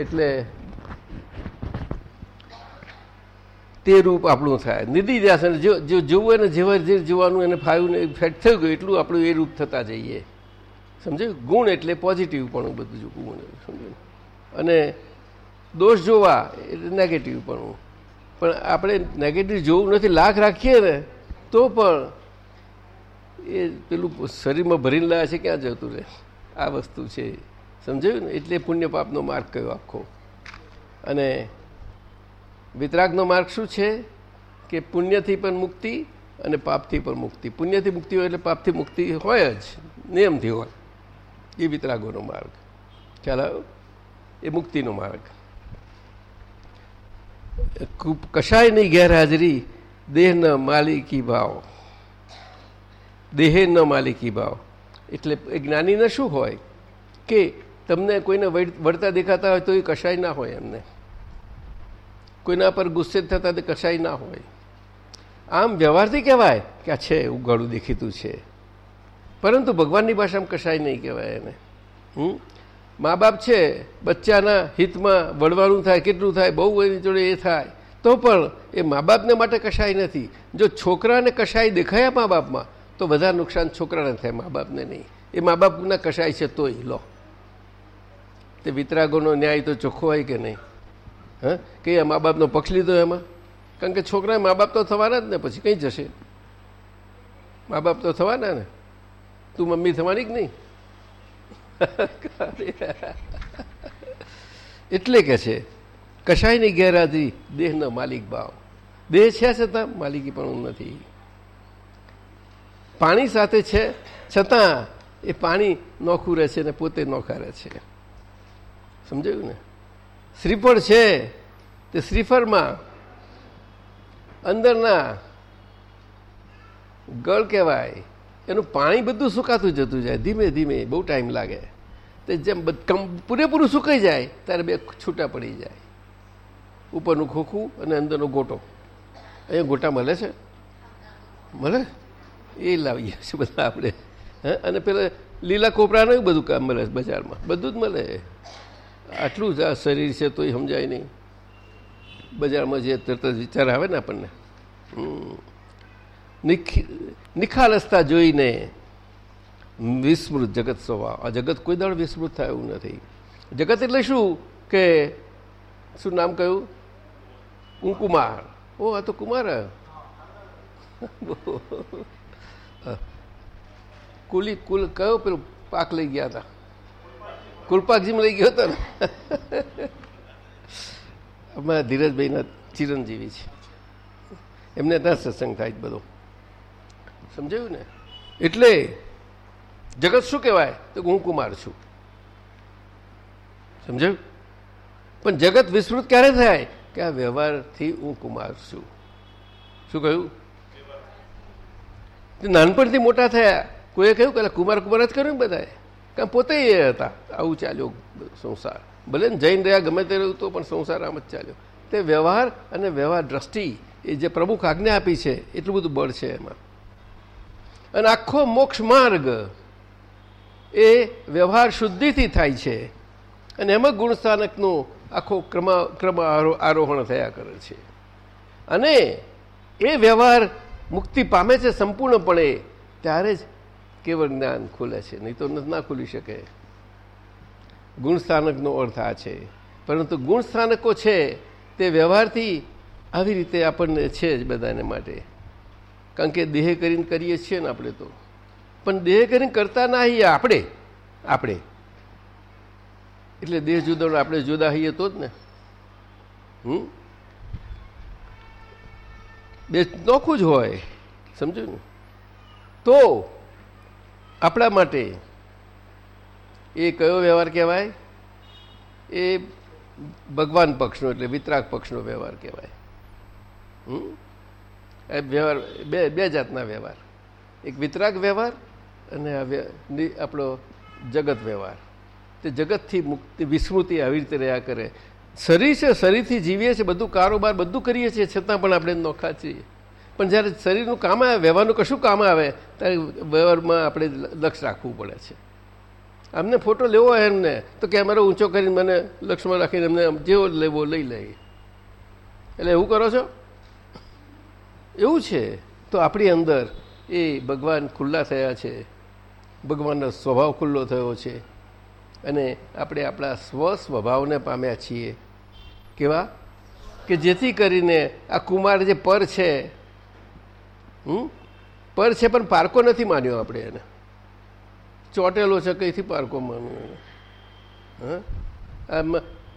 એટલે તે રૂપ આપણું થાય. નિધિ ધ્યાસન જો જોવું એને જેવા જે જોવાનું એને ફાયું ને ફેટ થઈ ગયું, એટલું આપણું એ રૂપ થતા જઈએ. સમજાયું? ગુણ એટલે પોઝિટિવ પણ બધું ગુણ સમજાયું? અને દોષ જોવા એટલે નેગેટિવ પણ. પણ આપણે નેગેટિવ જોવું નથી, લાખ રાખીએ ને, તો પણ એ પેલું શરીરમાં ભરીને લાવે છે, ક્યાં જતું રહે? આ વસ્તુ છે. સમજાયું ને? એટલે પુણ્ય પાપનો માર્ગ કયો આખો. અને વિતરાગનો માર્ગ શું છે? કે પુણ્યથી પણ મુક્તિ અને પાપથી પણ મુક્તિ. પુણ્યથી મુક્તિ હોય એટલે પાપથી મુક્તિ હોય જ, નિયમથી હોય. એ વિતરાગોનો માર્ગ. ખ્યાલ આવ્યો? એ મુક્તિનો માર્ગ. કશાયની ગેરહાજરી, દેહના માલિકી ભાવ. દેહે ન માલિકી ભાવ. એટલે એ જ્ઞાનીને શું હોય? કે તમને કોઈને વળતા દેખાતા હોય તો એ કશાય ના હોય એમને. કોઈના પર ગુસ્સે થતા તે કશાય ના હોય. આમ વ્યવહારથી કહેવાય કે આ છે ઉગાડું દેખીતું છે. પરંતુ ભગવાનની ભાષામાં કશાય નહીં કહેવાય એને. હમ? મા બાપ છે, બચ્ચાના હિતમાં વળવાનું થાય, કેટલું થાય, બહુ એની જોડે એ થાય, તો પણ એ મા બાપને માટે કશાય નથી. જો છોકરાને કશાય દેખાયા મા બાપમાં તો વધારે નુકસાન છોકરાને થાય, મા બાપને નહીં. એ મા બાપના કશાય છે તોય, લો. તે વિતરાગોનો ન્યાય તો ચોખ્ખો હોય કે નહીં? હા? કે મા બાપનો પક્ષ લીધો એમાં? કારણ કે છોકરા મા બાપ તો થવાના જ ને, પછી કંઈ જશે? મા બાપ તો થવાના ને. તું મમ્મી થવાની જ નહીં? એટલે કે છે, કશાયની ગેરહાજરી, દેહનો માલિક ભાવ દેહ છે છતાં માલિકી પણ નથી. પાણી સાથે છે, છતાં એ પાણી નોખું રહે છે ને પોતે નોખા રહે છે. સમજાયું ને? શ્રીફળ છે, તે શ્રીફળમાં અંદરના ગળ કહેવાય, એનું પાણી બધું સુકાતું જતું જાય, ધીમે ધીમે, બહુ ટાઈમ લાગે. તે જેમ પૂરેપૂરું સુકાઈ જાય, ત્યારે બે છૂટા પડી જાય. ઉપરનું ખોખું અને અંદરનો ગોટો. અહીંયા ગોટા મળે છે? મળે? એ લાવીએ છીએ બધા આપણે. હા? અને પેલા લીલા કોપરાને બધું કામ મળે બજારમાં. બધું જ મળે. આટલું જ આ શરીર છે તોય સમજાય નહીં. બજારમાં જે તરત વિચાર આવે ને આપણને. નિખાલસતા જોઈને વિસ્મૃત જગત સ્વભાવ આ જગત કોઈ દાડ વિસ્મૃત થાય એવું નથી. જગત એટલે શું? કે શું નામ કહ્યું? કુંકુમાર. ઓ આ તો કુમાર. કુલી, કુલ, કયો પેલું પાક લઈ ગયા હતા? કુલપાકજીમાં લઈ ગયો હતો ને? અમારા ધીરજભાઈના ચિરંજીવી છે. એમને ત્યાં સત્સંગ થાય જ બધો. સમજાયું ને? એટલે જગત શું કહેવાય? તો હું કુમાર છું. સમજાયું? પણ જગત વિસ્તૃત ક્યારે થાય? કે આ વ્યવહારથી હું કુમાર છું. શું કહ્યું? નાનપણથી મોટા થયા, કોઈએ કહ્યું કે કુમાર કુમાર જ કર્યું બધાએ? કારણ પોતે એ હતા. આવું ચાલ્યો સંસાર. ભલે ને જૈન રહ્યા, ગમે તે રહ્યું તો પણ સંસાર આમ જ ચાલ્યો. તે વ્યવહાર અને વ્યવહાર દ્રષ્ટિ, એ જે પ્રમુખ આજ્ઞા આપી છે, એટલું બધું બળ છે એમાં. અને આખો મોક્ષ માર્ગ એ વ્યવહાર શુદ્ધિથી થાય છે. અને એમાં ગુણસ્થાનકનું આખો ક્રમ ક્રમ આરોહણ થયા કરે છે. અને એ વ્યવહાર મુક્તિ પામે છે સંપૂર્ણપણે, ત્યારે જ કેવળ જ્ઞાન ખુલે છે. નહીં તો ના ખુલી શકે. ગુણસ્થાનકનો અર્થ આ છે. પરંતુ ગુણસ્થાનકો છે, તે વ્યવહારથી આવી રીતે આપણને છે જ બધાને માટે. કારણ કે દેહ કરીને કરીએ છીએ ને આપણે તો. પણ દેહ કરીને કરતા ના આપણે આપણે. એટલે દેહ જુદો આપણે જુદા હઈએ તો જ ને. હમ? બે નોખું જ હોય, સમજો ને? તો આપણા માટે એ કયો વ્યવહાર કહેવાય? એ ભગવાન પક્ષનો એટલે વિતરાગ પક્ષનો વ્યવહાર કહેવાય. એ વ્યવહાર, બે બે જાતના વ્યવહાર. એક વિતરાગ વ્યવહાર અને આપણો જગત વ્યવહાર. તે જગતથી મુક્તિ, વિસ્મૃતિ આવી રીતે રહ્યા કરે. શરીર છે, શરીરથી જીવીએ છીએ, બધું કારોબાર, બધું કરીએ છીએ, છતાં પણ આપણે નોખા છીએ. પણ જ્યારે શરીરનું કામ આવે, વ્યવહારનું કશું કામ આવે, ત્યારે વ્યવહારમાં આપણે લક્ષ રાખવું પડે છે. અમને ફોટો લેવો હોય એમને, તો કેમેરો ઊંચો કરીને મને લક્ષમાં રાખીને એમને જેવો લેવો, લઈ લઈએ એટલે એવું કરો છો? એવું છે? તો આપણી અંદર એ ભગવાન ખુલ્લા થયા છે. ભગવાનનો સ્વભાવ ખુલ્લો થયો છે. અને આપણે આપણા સ્વ સ્વભાવને પામ્યા છીએ. કેવા? કે જેથી કરીને આ કુમાર જે પર છે, હમ? પર છે પણ પારકો નથી માન્યો આપણે એને. ચોટેલો છે, કઈથી પારકો માનવું હા?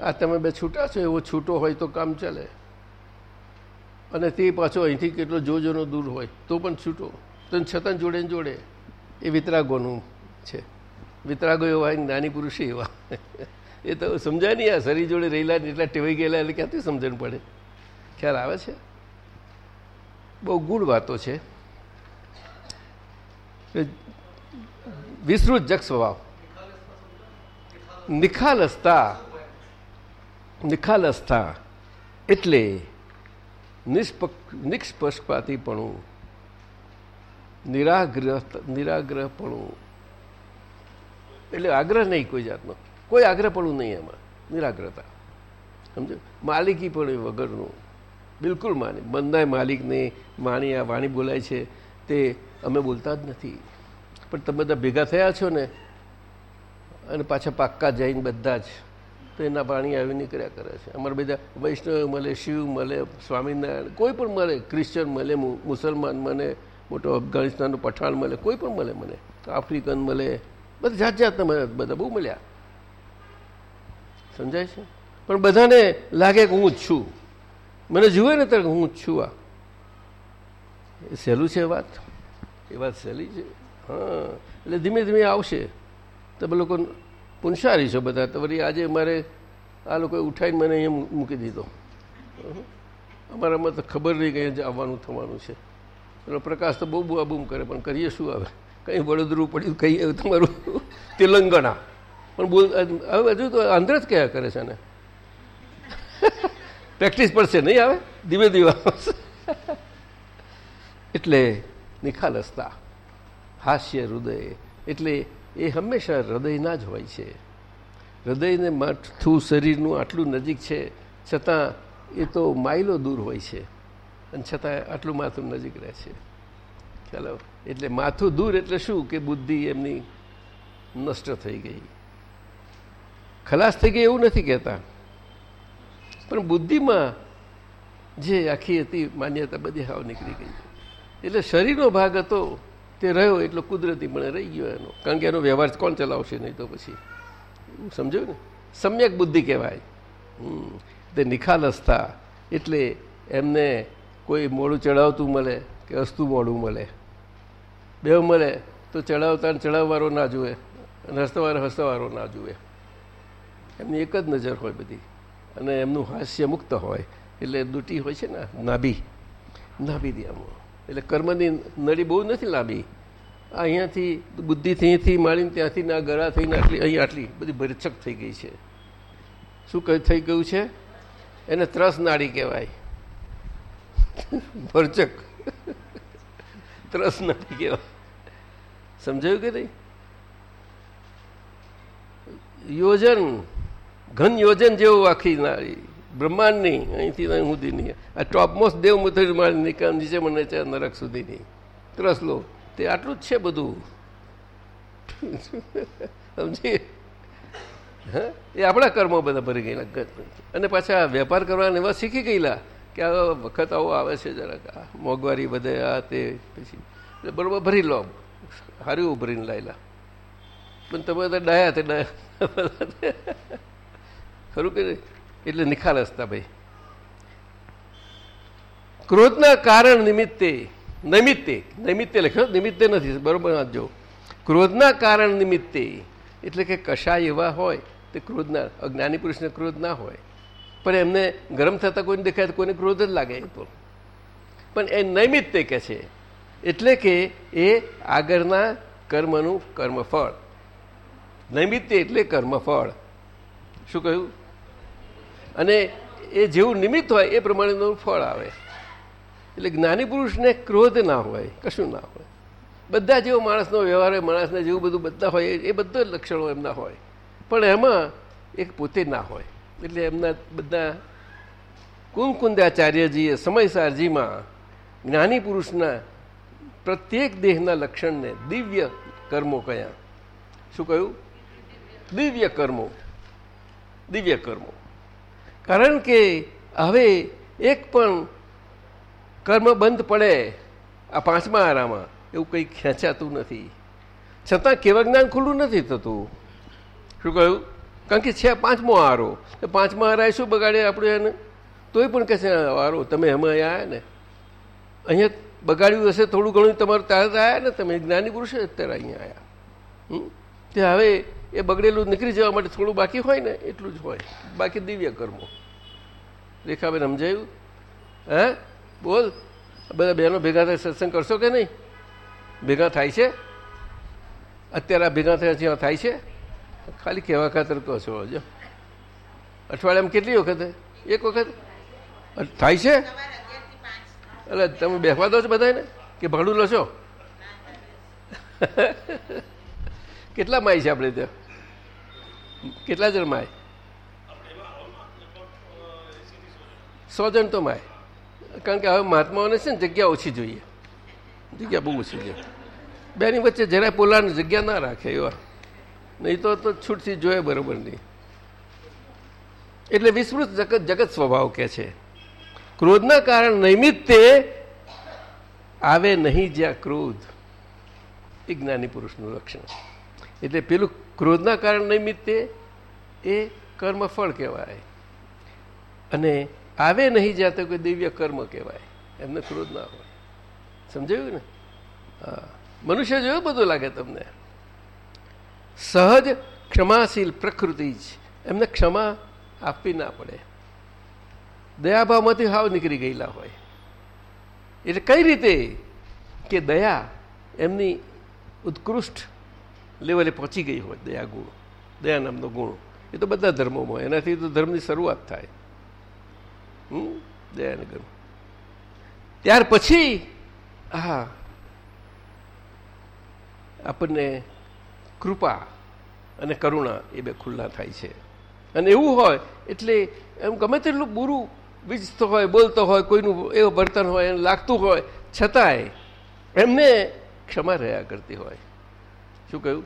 આ તમે બે છૂટા છો, એવો છૂટો હોય તો કામ ચાલે. અને તે પાછો અહીંથી કેટલો જોજોનો દૂર હોય, તો પણ છૂટો. તો છતાં જોડે જોડે. એ વિતરાગોનું છે. વિતરાગો એવા જ્ઞાની પુરુષ એવા. એ તો સમજાય નહીં, આ શરીર જોડે રહેલા એટલા ટેવાઈ ગયેલા એટલે ક્યાંથી સમજણ પડે? ખ્યાલ આવે છે? બહુ ગુડ વાતો છે. વિસ્તૃત જગ સ્વભાવ. નિખાલસતા નિખાલસતા એટલે નિષ્પક્ષપાતીપણું નિરાગ્રહ નિરાગ્રહપણું. એટલે આગ્રહ નહીં કોઈ જાતનો. કોઈ આગ્રહપણું નહીં એમાં. નિરાગ્રતા. સમજો માલિકી પણ વગરનું. બિલકુલ માની. બંધાય માલિકને માણી, આ વાણી બોલાય છે, તે અમે બોલતા જ નથી. પણ તમે બધા ભેગા થયા છો ને, અને પાછા પાક્કા જૈન બધા જ, તો એના પાણી આવી નીકળ્યા કરે છે. અમારે બધા વૈષ્ણવ મળે, શિવ મળે, સ્વામિનારાયણ, કોઈ પણ મળે ક્રિશ્ચન મળે મુસલમાન મળે, મોટો અફઘાનિસ્તાનનો પઠાણ મળે, કોઈ પણ મળે મને. આફ્રિકન મળે, બધા જાત જાતના મળે બધા બહુ મળ્યા. સમજાય છે? પણ બધાને લાગે કે હું જ છું. મને જુએ ને ત્યારે હું જ છું આ. એ સહેલું છે વાત? એ વાત સહેલી છે? હા. એટલે ધીમે ધીમે આવશે. તમે લોકો પુનસારી છો બધા. તો વળી આજે મારે આ લોકોએ ઉઠાવીને મને અહીંયા મૂકી દીધો. અમારામાં તો ખબર નહીં કે અહીંયા આવવાનું થવાનું છે. પેલો પ્રકાશ તો બહુ બૂમ કરે, પણ કરીએ શું આવે કંઈ વડોદરું પડ્યું, કંઈ તમારું તેલંગાણા. પણ બોલ હવે હજુ તો આંધ્ર જ કયા કરે છે ને પ્રેક્ટિસ પડશે, નહીં આવે? ધીમે ધીમે એટલે નિખાલસતા, હાસ્ય હૃદય, એટલે એ હંમેશા હૃદયના જ હોય છે. હૃદયને માથું, શરીરનું આટલું નજીક છે, છતાં એ તો માઇલો દૂર હોય છે, અને છતાં આટલું માથું નજીક રહે છે. ચાલો, એટલે માથું દૂર એટલે શું? કે બુદ્ધિ એમની નષ્ટ થઈ ગઈ. ખલાસ થઈ ગઈ એવું નથી કહેતા. પણ બુદ્ધિમાં જે આખી હતી માન્યતા બધી હાવ નીકળી ગઈ. એટલે શરીરનો ભાગ હતો, તે રહ્યો એટલો કુદરતી પણ રહી ગયો એનો. કારણ કે એનો વ્યવહાર કોણ ચલાવશે નહીં તો પછી? એવું સમજ્યું ને? સમ્યક બુદ્ધિ કહેવાય. તે નિખાલસતા. એટલે એમને કોઈ મોડું ચડાવતું મળે કે હસતું મોડું મળે. બે મળે તો ચડાવતા ચડાવવાળો ના જુએ. અને હસતાવાળો હસતાવાળો ના જુએ. એમની એક જ નજર હોય બધી. અને એમનું હાસ્ય મુક્ત હોય. એટલે દૂટી હોય છે ને, નાભી. નાભી દિયામાં એટલે કર્મની નળી બહુ નથી લાંબી. અહીંયાથી બુદ્ધિથી અહીંથી માળીને ત્યાંથી ના ગળા થઈને આટલી, અહીં આટલી બધી ભરચક થઈ ગઈ છે. શું થઈ ગયું છે? એને ત્રસ નાળી કહેવાય. ભરચક. ત્રસ નાળી કહેવાય. સમજાયું કે નહીં? યોજન. ઘન યોજન જેવું આખી નાળી બ્રહ્માંડની, અહીંથી અહીં સુધીની આ ટોપમોસ્ટ દેવ મુથરી મારી નિકાલ નીચે મને છે નરક સુધીની. ત્રસલો તે આટલું જ છે બધું. સમજી? હા? એ આપણા કર્મો બધા ભરી ગયેલા અને પાછા વેપાર કરવાના એવા શીખી ગયેલા કે આ વખત આવો, આવે છે જરાક. આ મોંઘવારી બધે આ તે, પછી. બરોબર ભરી લો. સારું ભરીને લાયેલા. પણ તમે બધા ડાયા તે ડાયા. ખરું કે એટલે નિખાલસતા ભાઈ. ક્રોધના કારણ નિમિત્તે, નૈમિત્તે નૈમિત્તે લખ્યો નિમિત્તે નથી, બરોબર વાંચજો ક્રોધના કારણ નિમિત્તે, એટલે કે કશાય એવા હોય, તે ક્રોધના, અજ્ઞાની પુરુષને ક્રોધ ના હોય. પણ એમને ગરમ થતા કોઈને દેખાય તો કોઈને ક્રોધ જ લાગે તો. પણ એ નૈમિત્તે કે છે, એટલે કે એ આગળના કર્મનું કર્મફળ. નૈમિત્તે એટલે કર્મફળ. શું કહ્યું? અને એ જેવું નિમિત્ત હોય, એ પ્રમાણેનું ફળ આવે. એટલે જ્ઞાની પુરુષને ક્રોધ ના હોય, કશું ના હોય. બધા જેવો માણસનો વ્યવહાર હોય, માણસને જેવું બધું બધા હોય, એ બધા લક્ષણો એમના હોય. પણ એમાં એક પોતે ના હોય. એટલે એમના બધા કુંકુંદાચાર્યજીએ સમયસારજીમાં જ્ઞાની પુરુષના પ્રત્યેક દેહના લક્ષણને દિવ્ય કર્મો કયા. શું કહ્યું? દિવ્ય કર્મો. દિવ્ય કર્મો. કારણ કે હવે એક પણ કર્મ બંધ પડે આ પાંચમા આરામાં, એવું કંઈ ખેંચાતું નથી. છતાં કેવા જ્ઞાન ખુલ્લું નથી થતું. શું કહ્યું? કારણ કે છે પાંચમો આરો. તો પાંચમા આરાએ શું બગાડે આપણે એને? તોય પણ કહેશે આરો તમે એમાં આવ્યા ને. અહીંયા બગાડ્યું હશે થોડું ઘણું તમારું તરત આવ્યા ને, તમે જ્ઞાની પુરુષ અત્યારે અહીંયા આવ્યા? તે હવે એ બગડેલું નીકળી જવા માટે થોડું બાકી હોય ને, એટલું જ હોય. બાકી દિવ્ય કર્મો. રેખાબેન સમજાયું? હે? બોલ. બધા બહેનો ભેગા થાય, સત્સંગ કરશો કે નહીં? ભેગા થાય છે? અત્યારે આ ભેગા થયા છે થાય છે? ખાલી કહેવા ખાતર કહો છો હજો અઠવાડિયામાં કેટલી વખત? એક વખત? થાય છે? એટલે તમે બેસવા દો છો બધાને કે ભાડું લો છો કેટલા માય છે આપણે ત્યાં? કેટલા જણ માય? સો તો માય. કારણ કે હવે મહાત્માઓને છે ને જગ્યા ઓછી જોઈએ. જગ્યા બહુ ઓછી છે બેની વચ્ચે જરાય પોલાની જગ્યા ના રાખે એવા. નહીં તો તો છૂટથી જોઈએ બરોબર નહીં. એટલે વિસ્મૃત જગત જગત સ્વભાવ કે છે. ક્રોધના કારણ નૈમિત્તે આવે નહીં જ્યાં ક્રોધ. એ જ્ઞાની પુરુષનું લક્ષણ એટલે પેલું ક્રોધના કારણ નિમિત્તે એ કર્મફળ કહેવાય. અને આવે નહીં જાતે કોઈ દિવ્ય કર્મ કહેવાય. એમને ક્રોધ ના હોય. સમજાયું ને? હા. મનુષ્ય જોયું બધું લાગે તમને? સહજ ક્ષમાશીલ પ્રકૃતિ જ. એમને ક્ષમા આપવી ના પડે. દયાભાવમાંથી હાવ નીકળી ગયેલા હોય. એટલે કઈ રીતે કે દયા એમની ઉત્કૃષ્ટ લેવલે પહોંચી ગઈ હોય દયા ગુણ દયા નામનો ગુણ. એ તો બધા ધર્મોમાં એનાથી તો ધર્મની શરૂઆત થાય. હમ? દયાને ગમ ત્યાર પછી હા આપણને કૃપા અને કરુણા એ બે ખુલ્લા થાય છે. અને એવું હોય, એટલે એમ ગમે તેટલું બુરું વીજતો હોય, બોલતો હોય, કોઈનું એવું વર્તન હોય, એને લાગતું હોય, છતાંય એમને ક્ષમા રહ્યા કરતી હોય. શું કહ્યું?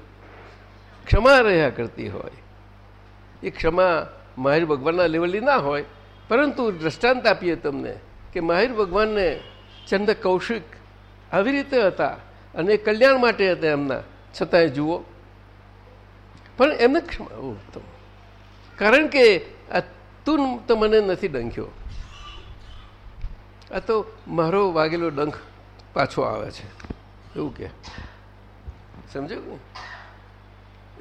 ક્ષમા રહ્યા કરતી હોય. એ ક્ષમા માહિર ભગવાનના લેવલની ના હોય પરંતુ દ્રષ્ટાંત આપીએ તમને કે માહિર ભગવાનને ચંદ કૌશિક આવી રીતે હતા અને કલ્યાણ માટે હતા એમના. છતાંય જુઓ. પણ એમને કારણ કે આ તું તો મને નથી ડંખ્યો. આ તો મારો વાગેલો ડંખ પાછો આવે છે. એવું કે. સમજો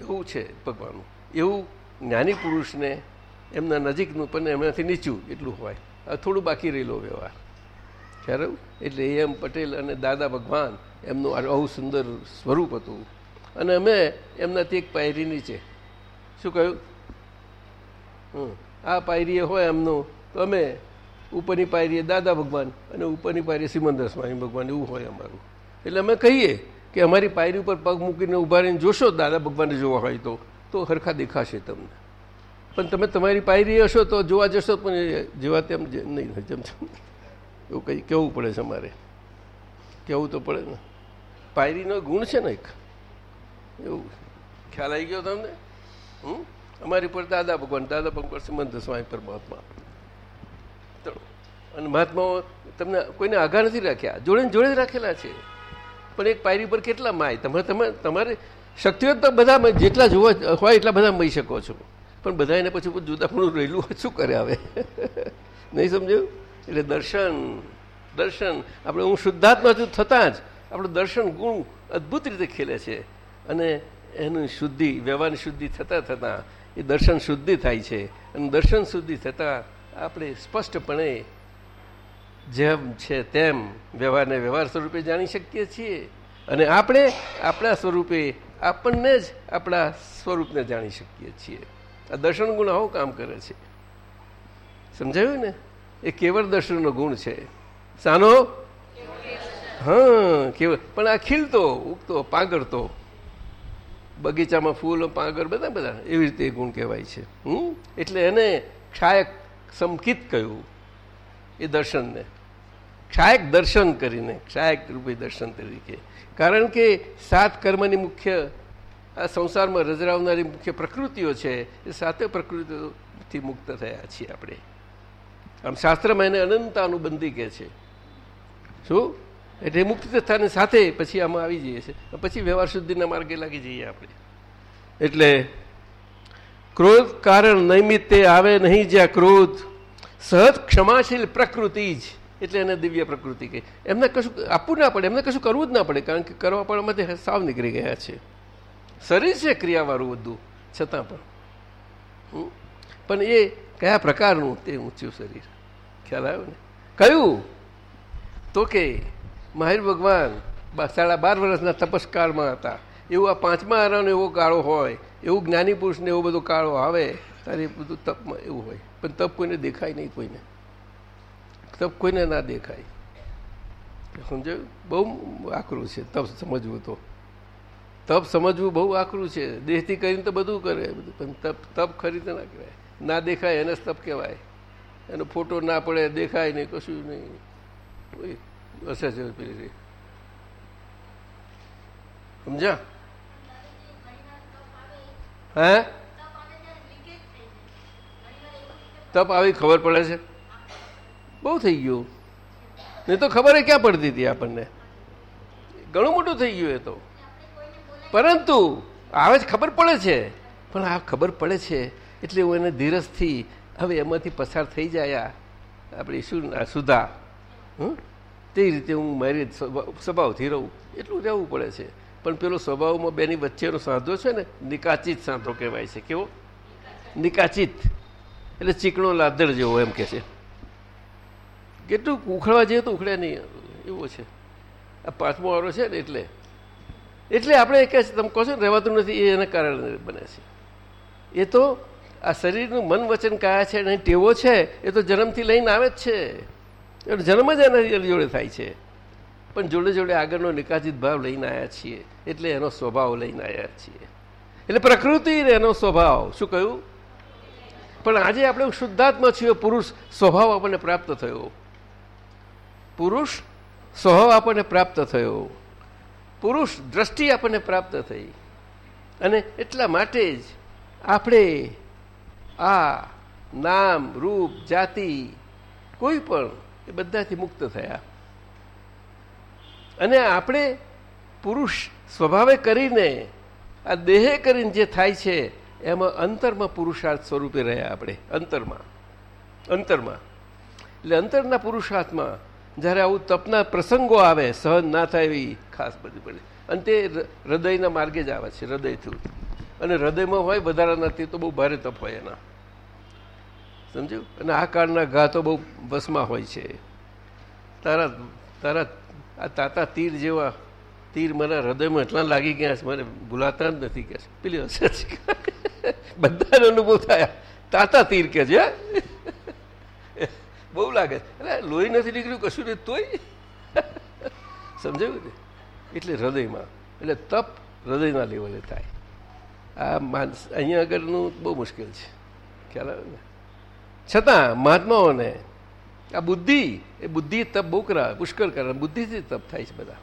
એવું છે ભગવાનનું. એવું જ્ઞાની પુરુષને એમના નજીકનું પણ એમનાથી નીચું એટલું હોય. થોડું બાકી રહેલો વ્યવહાર. ખ્યાલ એટલે એ એમ પટેલ અને દાદા ભગવાન એમનું આવું સુંદર સ્વરૂપ હતું. અને અમે એમનાથી એક પાયરી નીચે શું કહ્યું? હમ. આ પાયરીએ હોય એમનું. તો અમે ઉપરની પાયરીએ દાદા ભગવાન અને ઉપરની પાયરીએ સિમંદર સ્વામી ભગવાન એવું હોય અમારું. એટલે અમે કહીએ કે અમારી પાયરી ઉપર પગ મૂકીને ઊભા રહીને જોશો દાદા ભગવાનને જોવા હોય તો. તો હરખા દેખાશે તમને. પણ તમે તમારી પાયરી હશો તો જોવા જશો પણ જેવા તેમ નહીં જેમ. એવું કંઈ કહેવું પડે છે અમારે? કહેવું તો પડે ને? પાયરીનો ગુણ છે ને એક. એવું. ખ્યાલ આવી ગયો તમને? હમ? અમારી પર દાદા ભગવાન દાદા ભગવાન સિમંત સ્વામી પરમાત્મા. અને મહાત્માઓ તમને કોઈને આઘા નથી રાખ્યા? જોડે જોડે રાખેલા છે. પણ એક પાયરી પર કેટલા માય? તમે તમે તમારે શક્તિઓ તો બધા જેટલા જોવા હોય એટલા બધા મળી શકો છો. પણ બધા એને પછી જુદાપણું રહેલું શું કરે હવે? નહીં સમજ્યું? એટલે દર્શન દર્શન. આપણે હું શુદ્ધાત્મા છું થતાં જ આપણું દર્શન ગુણ અદ્ભુત રીતે ખેલે છે. અને એનું શુદ્ધિ, વ્યવહારની શુદ્ધિ થતાં થતાં એ દર્શન શુદ્ધિ થાય છે. અને દર્શન શુદ્ધિ થતાં આપણે સ્પષ્ટપણે જેમ છે તેમ વ્યવહારને વ્યવહાર સ્વરૂપે જાણી શકીએ છીએ. અને આપણે આપણા સ્વરૂપે આપણને જ આપણા સ્વરૂપને જાણી શકીએ છીએ. આ દર્શન ગુણ આવો કામ કરે છે. સમજાયું ને? એ કેવળ દર્શનનો ગુણ છે. સાનો? હા, કેવળ. પણ આ ખીલતો, ઉગતો પાગરતો બગીચામાં ફૂલ પાગર બધા બધા. એવી રીતે ગુણ કહેવાય છે. હમ? એટલે એને ક્ષાયક સમકિત કહ્યું એ દર્શનને. ક્ષાયક દર્શન કરીને, ક્ષાયક રૂપે દર્શન તરીકે. કારણ કે સાત કર્મની મુખ્ય આ સંસારમાં રજરાવનારી મુખ્ય પ્રકૃતિઓ છે, એ સાતે પ્રકૃતિઓથી મુક્ત થયા છીએ આપણે. આમ શાસ્ત્રમાં એને અનંતાનુબંધી કહે છે. શું? એટલે મુક્ત થતાની સાથે પછી આમાં આવી જઈએ છીએ. પછી વ્યવહાર શુદ્ધિના માર્ગે લાગી જઈએ આપણે. એટલે ક્રોધ કારણ નૈમિત્તે આવે નહીં જ્યાં ક્રોધ. સહજ ક્ષમાશીલ પ્રકૃતિ જ. એટલે એને દિવ્ય પ્રકૃતિ કહે. એમને કશું આપવું ના પડે, એમને કશું કરવું જ ના પડે, કારણ કે કરવા પણ સાવ નીકળી ગયા છે. શરીર છે ક્રિયાવાળું બધું, છતાં પણ? પણ એ કયા પ્રકારનું તે ઊંચ્યું શરીર? ખ્યાલ આવ્યો ને? કયું તો કે મહાવીર ભગવાન સાડા બાર વર્ષના તપસ્કારમાં હતા. એવું આ પાંચમા હરણ એવો કાળો હોય, એવું જ્ઞાની પુરુષને એવો બધો કાળો આવે, ત્યારે બધું તપમાં એવું હોય. પણ તપ કોઈને દેખાય નહીં કોઈને. તપ કોઈને ના દેખાય. સમજાયું? બહુ આકરું છે તપ સમજવું તો. તપ સમજવું બહુ આકરું છે. દેહથી કરીને તો બધું કરે. બધું. પણ તપ તપ ખરીદ ના કહેવાય. ના દેખાય એને જ તપ કહેવાય. એનો ફોટો ના પડે, દેખાય નહીં, કશું નહીં. હશે છે. સમજ્યા? હે? તપ આવી ખબર પડે છે? બહુ થઈ ગયું. નહીં તો ખબર ક્યાં પડતી હતી આપણને? ઘણું મોટું થઈ ગયું એ તો. પરંતુ આવે જ ખબર પડે છે. પણ આ ખબર પડે છે એટલે હું એને ધીરજથી હવે એમાંથી પસાર થઈ જાય આપણે શું સુધા. હં? તે રીતે હું મારી સ્વભાવ- સ્વભાવથી રહું. એટલું રહેવું પડે છે. પણ પેલો સ્વભાવમાં બેની વચ્ચેનો સાંધો છે ને, નિકાચિત સાંધો કહેવાય છે. કેવો? નિકાચિત. એટલે ચીકણો લાદળ જેવો એમ કે છે. કેટલું ઉખડવા જઈએ તો ઉખડે નહીં. એવો છે. આ પાંચમો વારો છે ને એટલે એટલે આપણે કહે છે, તમે કહો છો ને, રહેવાતું નથી, એ એના કારણે બને છે. એ તો આ શરીરનું મન વચન કયા છે અને ટેવો છે, એ તો જન્મથી લઈને આવે જ છે. એનો જન્મ જ એના જોડે થાય છે. પણ જોડે જોડે આગળનો નિકાસિત ભાવ લઈને આવ્યા છીએ. એટલે એનો સ્વભાવ લઈને આવ્યા છીએ. એટલે પ્રકૃતિ એનો સ્વભાવ. શું કહ્યું? પણ આજે આપણે શુદ્ધાત્મા છીએ, પુરુષ સ્વભાવ આપણને પ્રાપ્ત થયો. પુરુષ સ્વભાવ આપણને પ્રાપ્ત થયો. પુરુષ દ્રષ્ટિ આપણને પ્રાપ્ત થઈ. અને એટલા માટે જ આપણે આ નામ, રૂપ, જાતિ કોઈ પણ એ બધાથી મુક્ત થયા. અને આપણે પુરુષ સ્વભાવે કરીને આ દેહે કરીને જે થાય છે, એમાં અંતરમાં પુરુષાર્થ સ્વરૂપે રહ્યા આપણે, અંતરમાં. અંતરમાં. એટલે અંતરના પુરુષાર્થમાં જ્યારે આવું તપના પ્રસંગો આવે, સહન ના થાય એવી ખાસ બધી પડે અને તે હૃદયના માર્ગે જ આવે છે, હૃદયથી. અને હૃદયમાં હોય, વધારાનાથી તે બહુ ભારે તપ હોય એના. સમજ્યું? અને આ કાળના ઘા તો બહુ વસમાં હોય છે. તારા તારા, આ તાતા તીર જેવા તીર મારા હૃદયમાં એટલા લાગી ગયા છે મને ભૂલાતા જ નથી કે પેલી હશે છે બધાને અનુભવ થયા. તાતા તીર કે છે? બહુ લાગે. એટલે લોહી નથી નીકળ્યું, કશું નહીં તોય સમજાયું ને? એટલે હૃદયમાં, એટલે તપ હૃદયના લેવલે થાય. આ માનસ અહીંયા આગળનું બહુ મુશ્કેલ છે. ખ્યાલ આવે ને? છતાં, મહાત્માઓને આ બુદ્ધિ, એ બુદ્ધિ તપ બહુ કરાવે પુષ્કળ કરાવે બુદ્ધિથી તપ થાય છે બધા.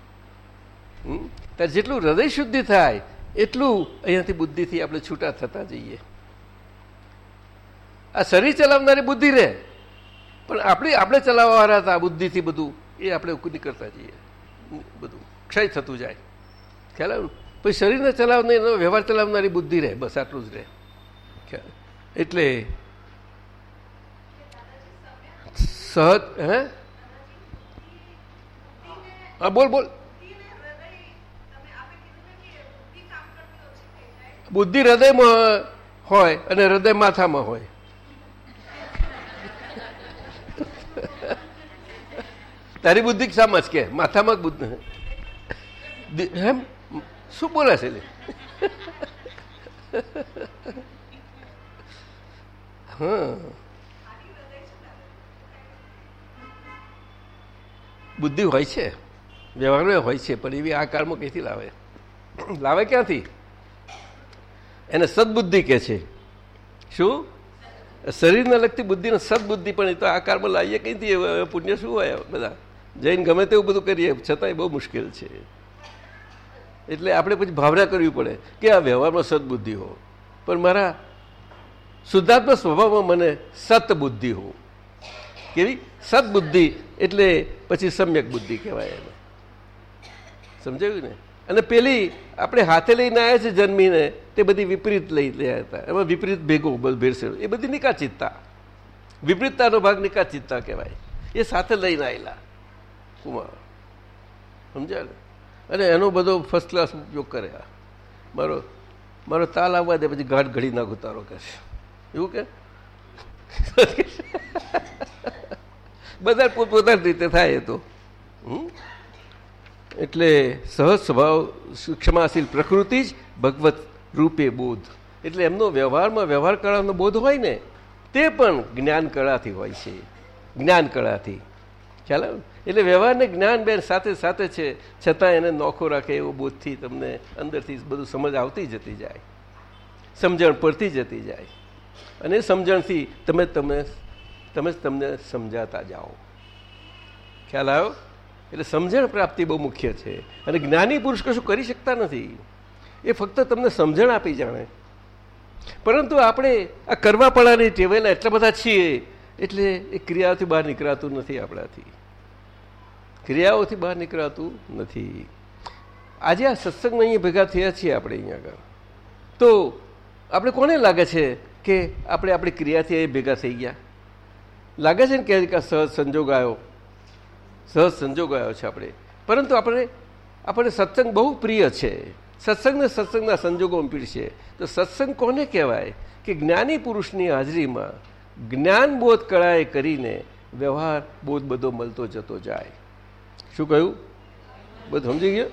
ત્યારે જેટલું હૃદય શુદ્ધિ થાય, એટલું અહીંયાથી બુદ્ધિથી આપણે છૂટા થતા જઈએ. આ શરીર ચલાવનારી બુદ્ધિ રહે પણ આપણે આપણે ચલાવવાવાળા હતા, બુદ્ધિથી બધું, એ આપણે ઉકલી કરતા જઈએ. બધું ક્ષય થતું જાય. ખ્યાલ આવ્યો? પછી શરીરને ચલાવને એનો વ્યવહાર ચલાવનારી બુદ્ધિ રહે, બસ આટલું જ રહે. એટલે સહજ, હે? હા, બોલ બોલ. બુદ્ધિ હૃદયમાં હોય અને હૃદય માથામાં હોય. તારી બુદ્ધિ શામાં કે? માથામાં બુદ્ધિ એમ શું બોલે છે? હા. બુદ્ધિ હોય છે. વ્યવહારમાં હોય છે, પણ એવી આ કાળમાં કઈથી લાવે? લાવે ક્યાંથી? એને સદબુદ્ધિ કે છે. શું? શરીરને લગતી બુદ્ધિને સદબુદ્ધિ પણ એ તો આ કાળમાં લાવીએ કઈથી પુણ્ય શું હોય? બધા જઈને ગમે તેવું બધું કરીએ, છતાંય બહુ મુશ્કેલ છે. એટલે આપણે પછી ભાવના કરવી પડે કે આ વ્યવહારમાં સદબુદ્ધિ હો પણ મારા શુદ્ધાત્મક સ્વભાવમાં મને સતબુદ્ધિ હો કેવી? સદબુદ્ધિ એટલે પછી સમ્યક બુદ્ધિ કહેવાય એને. સમજાયું ને? અને પેલી આપણે હાથે લઈને આવ્યા છે જન્મીને, તે બધી વિપરીત લઈ રહ્યા હતા. એમાં વિપરીત ભેગો ભેરસેળ એ બધી નિકાચિતતા. વિપરીતતાનો ભાગ નિકાચિતતા કહેવાય. એ સાથે લઈને આવેલા કુમાર. સમજ્યા ને? અને એનો બધો ફર્સ્ટ ક્લાસ ઉપયોગ કરે આ. મારો મારો તાલ આવવા દે, પછી ગાઢ ઘડી નાખું તારો કહે એવું કે? બધા પોતપોતાની રીતે થાય એ તો. એટલે સહજ સ્વભાવ, ક્ષમાશીલ પ્રકૃતિ જ ભગવત રૂપે બોધ. એટલે એમનો વ્યવહારમાં વ્યવહાર કળાનો બોધ હોય ને, તે પણ જ્ઞાન કળાથી હોય છે. જ્ઞાન કળાથી. ખ્યાલ આવ્યો એટલે વ્યવહારને જ્ઞાન બેન સાથે સાથે છે. છતાં એને નોખો રાખે એવો બોધથી તમને અંદરથી બધું સમજ આવતી જતી જાય. સમજણ પડતી જતી જાય. અને સમજણથી તમે તમે તમે તમને સમજાતા જાઓ. ખ્યાલ આવ્યો? એટલે સમજણ પ્રાપ્તિ બહુ મુખ્ય છે. અને જ્ઞાની પુરુષ કશું કરી શકતા નથી. એ ફક્ત તમને સમજણ આપી જાણે. પરંતુ આપણે આ કરવા પડાની ટેવેલા એટલા બધા છીએ. એટલે એ ક્રિયાઓથી બહાર નીકળાતું નથી આપણાથી. ક્રિયાઓથી બહાર નીકળાતું નથી. આજે આ સત્સંગમાં અહીંયા ભેગા થયા છીએ આપણે અહીંયા આગળ. તો આપણે કોને લાગે છે કે આપણે આપણી ક્રિયાથી અહીં ભેગા થઈ ગયા? લાગે છે ને કે આ સહજ સંજોગ આવ્યો? સહજ સંજોગ આવ્યો છે આપણે. પરંતુ આપણે આપણે સત્સંગ બહુ પ્રિય છે. સત્સંગને સત્સંગના સંજોગો પીડશે તો સત્સંગ કોને કહેવાય? કે જ્ઞાની પુરુષની હાજરીમાં જ્ઞાનબોધ કળાએ કરીને વ્યવહાર બોધ બધો મળતો જતો જાય. શું કહ્યું? બધું સમજી ગયા?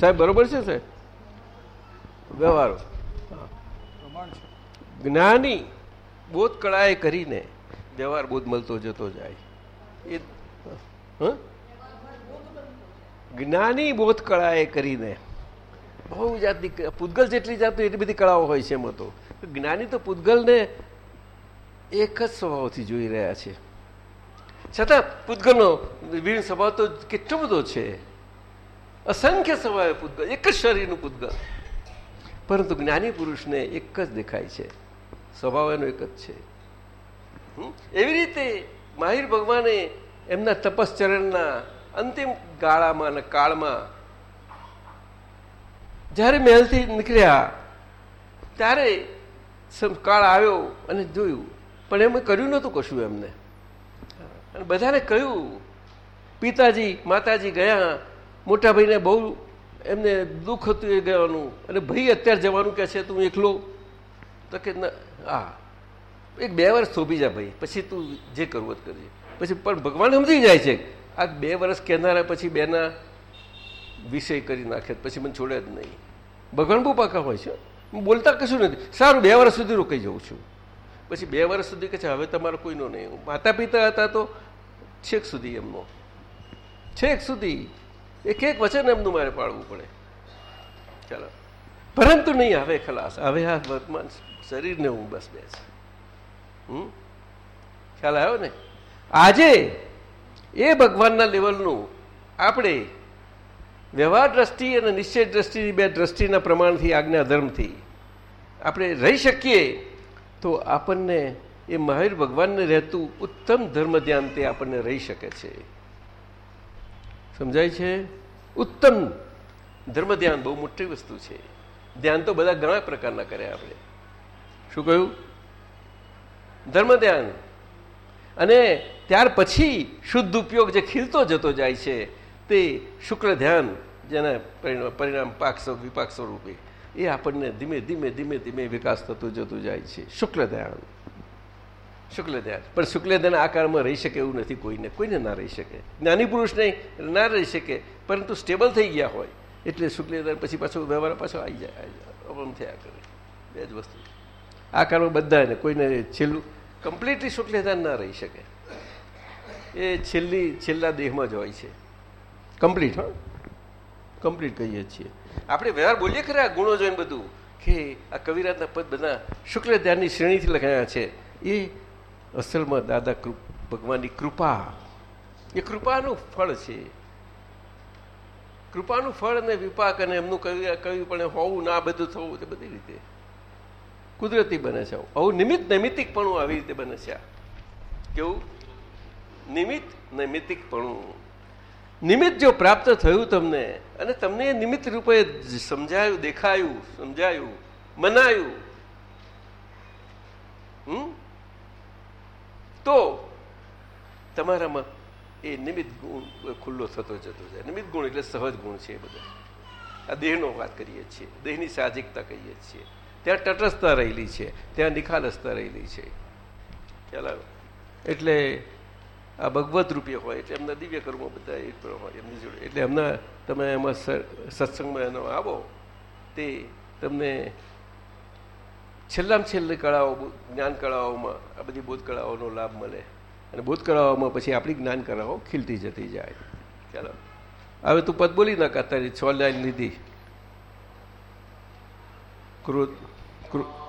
સાહેબ બરોબર છે સાહેબ? વ્યવહારો. જ્ઞાની બોધ કળાએ કરીને વ્યવહાર બોધ મળતો જતો જાય. એ હં? જ્ઞાની બોધ કળાએ કરીને બહુ જાતની પૂતગલ જેટલી જાતની એટલી બધી કળાઓ હોય છે એમાં તો જ્ઞાની તો પૂતગલને એક જ સ્વભાવથી જોઈ રહ્યા છે. છતાં પૂતગલનો વીર સ્વભાવ તો કેટલો બધો છે. અસંખ્ય સ્વભાવ પૂતગલ, એક જ શરીરનું પૂતગલ. પરંતુ જ્ઞાની પુરુષને એક જ દેખાય છે. સ્વભાવ એનો એક જ છે? એવી રીતે માહિર ભગવાને એમના તપશ્ચરણના અંતિમ ગાળામાં અને કાળમાં જ્યારે મહેલથી નીકળ્યા, ત્યારે કાળ આવ્યો અને જોયું. પણ એમ કર્યું નહોતું કશું એમને. અને બધાને કહ્યું, પિતાજી, માતાજી ગયા, મોટા ભાઈને બહુ એમને દુઃખ હતું એ ગયાનું. અને ભાઈ અત્યારે જવાનું કે છે, તું એકલો? તો કે હા. એક બે વર્ષ થોભી જા ભાઈ, પછી તું જે કરવું કરજે. પછી પણ ભગવાન સમજી જાય છે. આ બે વર્ષ કહેનારા પછી બેના વિષય કરી નાખે, પછી મને છોડે જ નહીં. ભગવાન બહુ પાકા હોય છે. બોલતા કશું નથી. સારું, બે વર્ષ સુધી રોકાઈ જાઉં છું. પછી બે વર્ષ સુધી કે છે, હવે તમારો કોઈનો નહીં. માતા પિતા હતા તો છેક સુધી એમનો. છેક સુધી. એક એક વચન એમનું મારે પાડવું પડે. ચાલો. પરંતુ નહીં, હવે ખલાસ. હવે આ વર્તમાન શરીરને હું બસ બેસ હમ? ખ્યાલ આવ્યો ને? આજે એ ભગવાનના લેવલનું આપણે વ્યવહાર દ્રષ્ટિ અને નિશ્ચય દ્રષ્ટિની બે દ્રષ્ટિના પ્રમાણથી આજ્ઞા ધર્મથી આપણે રહી શકીએ તો આપણને એ મહાવીર ભગવાનને રહેતું ઉત્તમ ધર્મ ધ્યાન તે આપણને રહી શકે છે. સમજાય છે? ઉત્તમ ધર્મ ધ્યાન બહુ મોટી વસ્તુ છે. ધ્યાન તો બધા ઘણા પ્રકારના કર્યા આપણે. શું કહ્યું? ધર્મ ધ્યાન અને ત્યાર પછી શુદ્ધ ઉપયોગ જે ખીલતો જતો જાય છે તે શુક્ર ધ્યાન જેના પરિણામ પરિણામ પાક વિપાક સ્વરૂપે એ આપણને ધીમે ધીમે ધીમે ધીમે વિકાસ થતો જતું જાય છે. શુક્લ ધ્યાન પણ શુક્લ આકારમાં રહી શકે એવું નથી કોઈને. કોઈને ના રહી શકે. જ્ઞાની પુરુષ નહીં, ના રહી શકે. પરંતુ સ્ટેબલ થઈ ગયા હોય એટલે શુક્લ પછી પાછો વ્યવહાર પાછો આવી જાય થયા કરે. બે જ વસ્તુ. આકારમાં બધાને, કોઈને છેલ્લું કમ્પ્લીટલી શુક્લ ના રહી શકે. એ છેલ્લી, છેલ્લા દેહમાં જ હોય છે. કમ્પ્લીટ હા. કમ્પ્લીટ કહીએ છીએ. આપણે વ્યવહાર બોલીએ ખરા? ગુણો જોઈને બધું. કે આ કવિરાજના પદ બધા શુક્લ ધ્યાનની શ્રેણીથી લખાયા છે. એ અસલમાં દાદા ભગવાનની કૃપા. એ કૃપાનું ફળ છે. કૃપાનું ફળ અને વિપાક અને એમનું કવિ, કવિપણે હોવું ના બધું થવું તે બધી રીતે કુદરતી બને છે. આવું નિમિત્ત નૈમિતિકપણું આવી રીતે બને છે. કેવું? નિમિત્ત નૈમિતિકપણું નિમિત્ત જો પ્રાપ્ત થયું તમને, અને તમને નિમિત્ત રૂપે સમજાયું, દેખાયું, સમજાયું, મનાયું, હમ? તો તમારામાં એ નિમિત્ત ગુણ ખુલ્લો થતો જતો જાય. નિમિત્ત ગુણ એટલે સહજ ગુણ છે બધા. આ દેહનો વાત કરીએ છીએ. દેહની સાહજિકતા કહીએ છીએ. ત્યાં તટસ્થતા રહેલી છે. ત્યાં નિખાલસતા રહેલી છે. ખ્યાલ એટલે આ ભગવત રૂપે હોય એટલે એમના દિવ્ય કર્મો બધા એ હોય એમની જોડે. એટલે એમના તમે એમાં સત્સંગમાં એનો આવો, તે તમને છેલ્લામાં છેલ્લી કળાઓ જ્ઞાન કળાઓમાં, આ બધી બોધ કળાઓનો લાભ મળે. અને બોધ કળાઓમાં પછી આપણી જ્ઞાન કળાઓ ખીલતી જતી જાય. ચાલો. હવે તું પદ બોલી નાખ તારી છ લાઈન લીધી. ક્રોધ ક્રોધ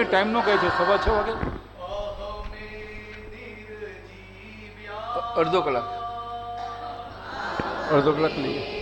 નિમેશભાઈ ટાઈમ નો કહે છે? સવા છ વાગે? અડધો કલાક. અડધો કલાક લઈએ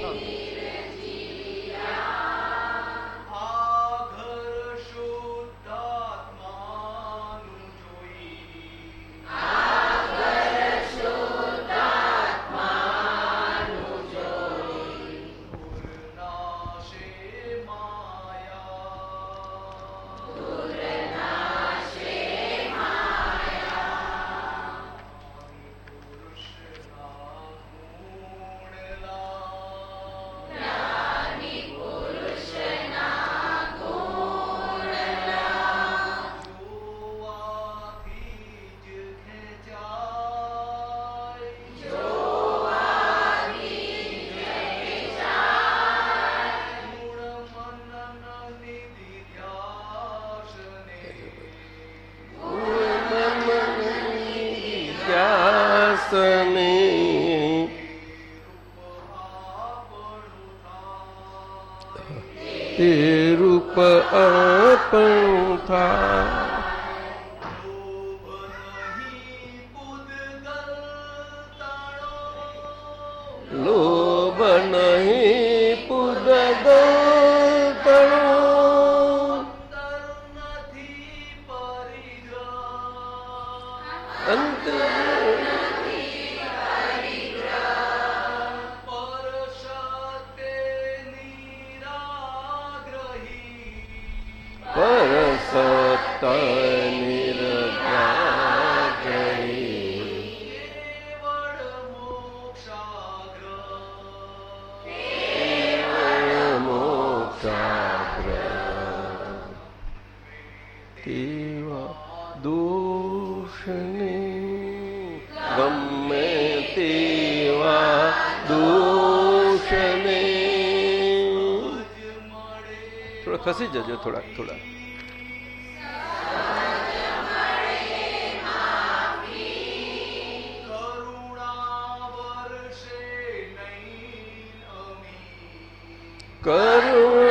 કરુણા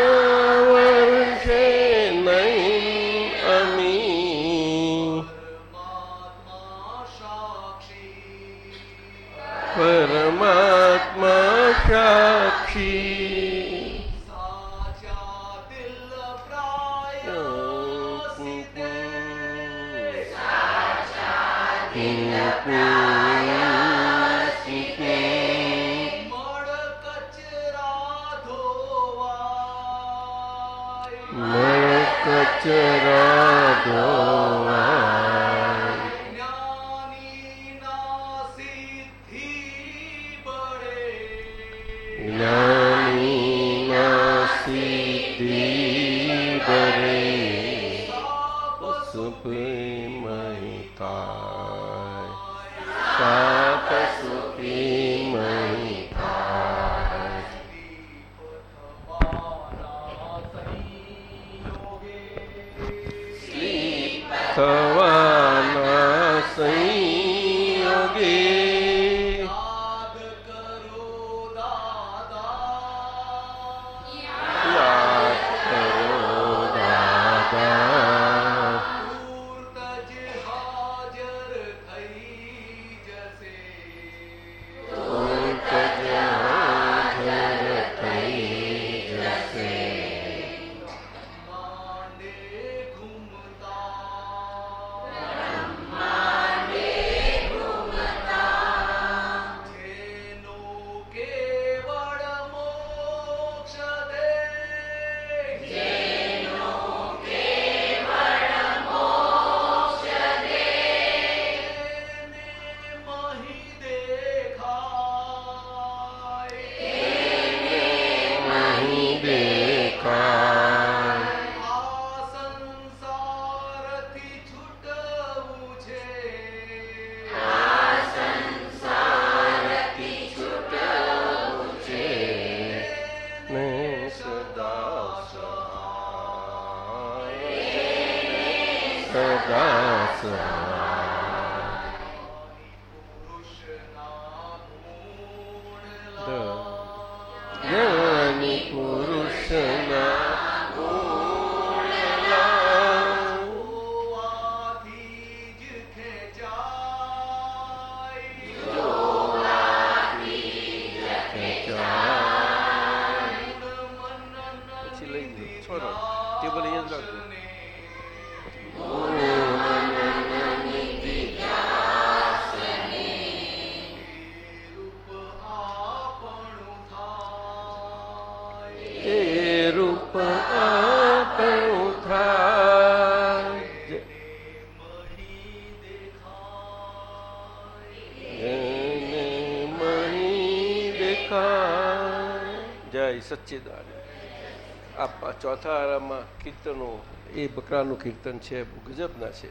ચોથા આરામમાં કીર્તનો, એ બકરાનું કીર્તન છે, ગજબના છે.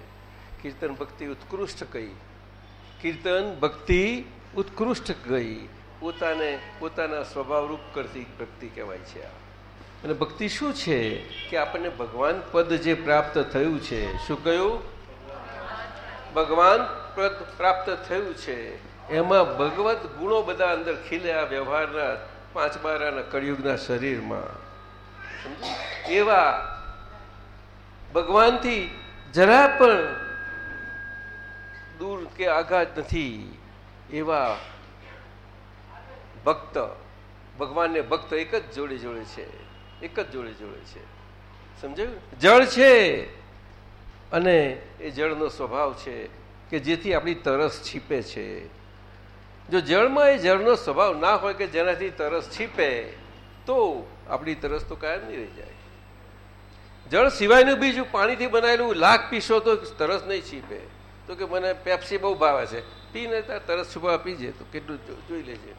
કીર્તન ભક્તિ ઉત્કૃષ્ટ કહી કીર્તન ભક્તિ ઉત્કૃષ્ટ કહી પોતાને, પોતાના સ્વભાવરૂપ કરતી ભક્તિ કહેવાય છે આ. અને ભક્તિ શું છે? કે આપણને ભગવાન પદ જે પ્રાપ્ત થયું છે, શું કહ્યું ભગવાન પદ પ્રાપ્ત થયું છે. એમાં ભગવત ગુણો બધા અંદર ખીલ્યા વ્યવહારના પાંચ બારાના કળિયુગના શરીરમાં. સમજ્યું? એવા ભગવાનથી જરા પણ દૂર કે આઘાત નથી એવા ભક્ત, ભગવાનને ભક્ત એક જ જોડે જોડે છે, એક જ જોડે જોડે છે. સમજાયું? જળ છે અને એ જળનો સ્વભાવ છે કે જેથી આપણી તરસ છીપે છે. જો જળમાં એ જળનો સ્વભાવ ના હોય કે જેનાથી તરસ છીપે, તો આપણી તરસ તો કાયમ નહીં રહી જાય. જળ સિવાયનું બીજું પાણીથી બનાવેલું લાખ પીશો તો તરસ નહીં છીપે. તો કે મને પેપ્સી બહુ ભાવે છે. પીને તાર તરસ છુપા પીજે તો કેટલું જોઈ લેજે.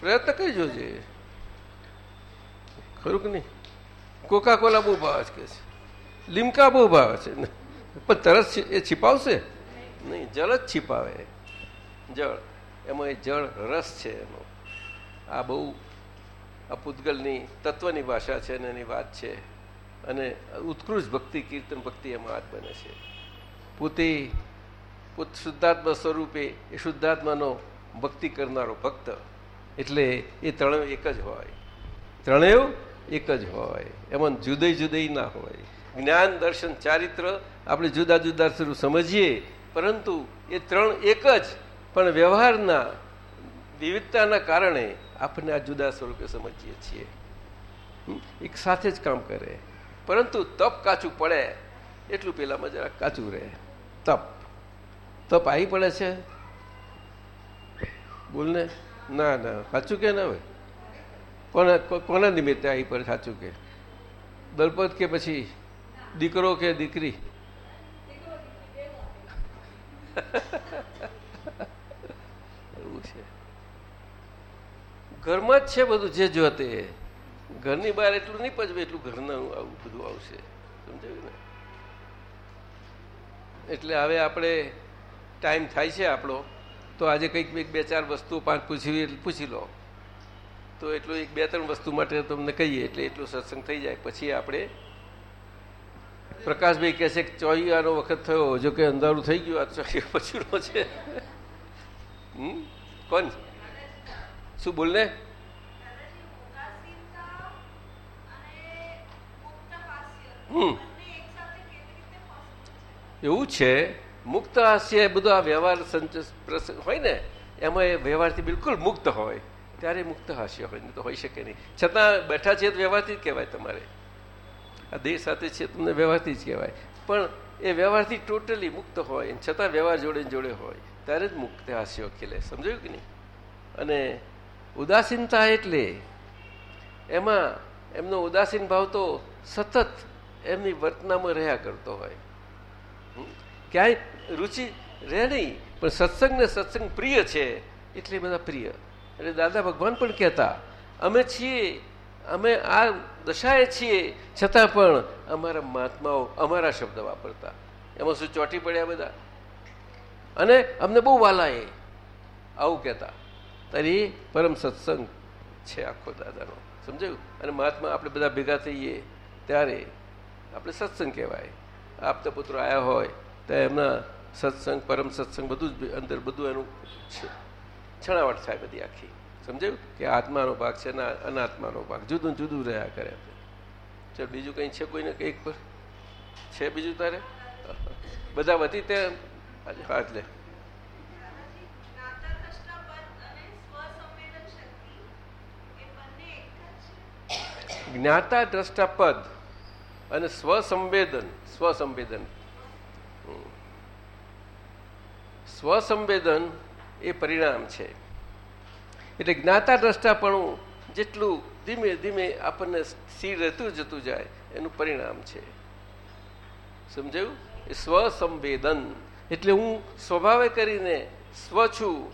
પ્રયત્ન કરી જોજે ખરું કે નહીં? કોકા કોલા બહુ ભાવે છે કે છે. લીમકા બહુ ભાવે છે. પણ તરસ એ છીપાવશે? નહીં, જળ જ છીપાવે. જળ. એમાં એ જળ રસ છે એનો. આ બહુ આ પૂતગલની તત્વની ભાષા છે અને એની વાત છે. અને ઉત્કૃષ્ટ ભક્તિ, કીર્તન ભક્તિ એમાં હાથ બને છે. પોતે પોત શુદ્ધાત્મા સ્વરૂપે એ શુદ્ધાત્માનો ભક્તિ કરનારો ભક્ત, એટલે એ ત્રણેય એક જ હોય. ત્રણેય એક જ હોય. એમાં જુદે જુદે ના હોય. જ્ઞાન, દર્શન, ચારિત્ર આપણે જુદા જુદા સ્વરૂપ સમજીએ, પરંતુ એ ત્રણ એક જ. પણ વ્યવહારના, વિવિધતાના કારણે આપણે આ જુદા સ્વરૂપે સમજીએ છીએ. એક સાથે જ કામ કરે. પરંતુ તપ કાચું પડે, એટલું પેલામાં જરા કાચું રહે. તપ. તપ આવી પડે છે? બોલને ના? ના સાચું કે ના હોય? કોના કોના નિમિત્તે આવી પડે સાચું કે? દલપત કે પછી દીકરો કે દીકરી? એવું છે. ઘરમાં જ છે બધું જે જો તે ઘરની બહાર એટલું નહીં પજવે એટલું ઘરના આવું બધું આવશે. સમજાયું ને? એટલે હવે આપણે ટાઈમ થાય છે આપણો. તો આજે કંઈક એક બે ચાર વસ્તુ પાંચ પૂછવી પૂછી લો. તો એટલું એક બે ત્રણ વસ્તુ માટે તમને કહીએ, એટલે એટલું સત્સંગ થઈ જાય. પછી આપણે પ્રકાશભાઈ કહે છે કે ચોઈયાનો વખત થયો જો કે અંધારું થઈ ગયું, આ ચોઈયા પછીનો છે. કોણ? શું બોલને? હમ. એવું છે? મુક્ત હાસ્ય એ બધો આ વ્યવહાર હોય ને, એમાં એ વ્યવહારથી બિલકુલ મુક્ત હોય. ત્યારે મુક્ત હાસ્ય હોય ને તો હોઈ શકે નહીં. છતાં બેઠા છે તો વ્યવહારથી જ કહેવાય તમારે. આ દેહ સાથે છે તમને વ્યવહારથી જ કહેવાય. પણ એ વ્યવહારથી ટોટલી મુક્ત હોય છતાં વ્યવહાર જોડે જોડે હોય, ત્યારે જ મુક્ત હાસ્યો ખીલે સમજાયું કે નહીં? અને ઉદાસીનતા એટલે એમાં એમનો ઉદાસીન ભાવ તો સતત એમની વર્તનામાં રહ્યા કરતો હોય. ક્યાંય રુચિ રહે નહીં, પણ સત્સંગને સત્સંગ પ્રિય છે, એટલે બધા પ્રિય. એટલે દાદા ભગવાન પણ કહેતા, અમે છીએ, અમે આ દશાએ છીએ, છતાં પણ અમારા મહાત્માઓ અમારા શબ્દ વાપરતા. એમાં શું ચોટી પડ્યા બધા? અને અમને બહુ વાલા એ આવું કહેતા, તારી પરમ સત્સંગ છે આખો દાદાનો. સમજાયું? અને મહાત્મા આપણે બધા ભેગા થઈએ ત્યારે આપણે સત્સંગ કહેવાય. આપતા પુત્રો આવ્યા હોય, તો એમના સત્સંગ, પરમ સત્સંગ બધું જ અંદર બધું એનું છણાવટ થાય બધી આખી. સમજાયું? કે આત્માનો ભાગ છે ના અનાત્માનો ભાગ. જુદું જુદું રહ્યા કરે ચાલ બીજું કંઈ છે કોઈને કંઈક પર? છે બીજું તારે? બધા વધી તે હાથ લે. જ્ઞાતા દ્રષ્ટા પદ અને સ્વસંવેદન સ્વસંવેદન. સ્વસંવેદન એ પરિણામ છે. એટલે જ્ઞાતા દ્રષ્ટાપણું જેટલું ધીમે ધીમે આપણને સ્થિર રહેતું જતું જાય, એનું પરિણામ છે. સમજાયું? એ સ્વસંવેદન. એટલે હું સ્વભાવે કરીને સ્વ છું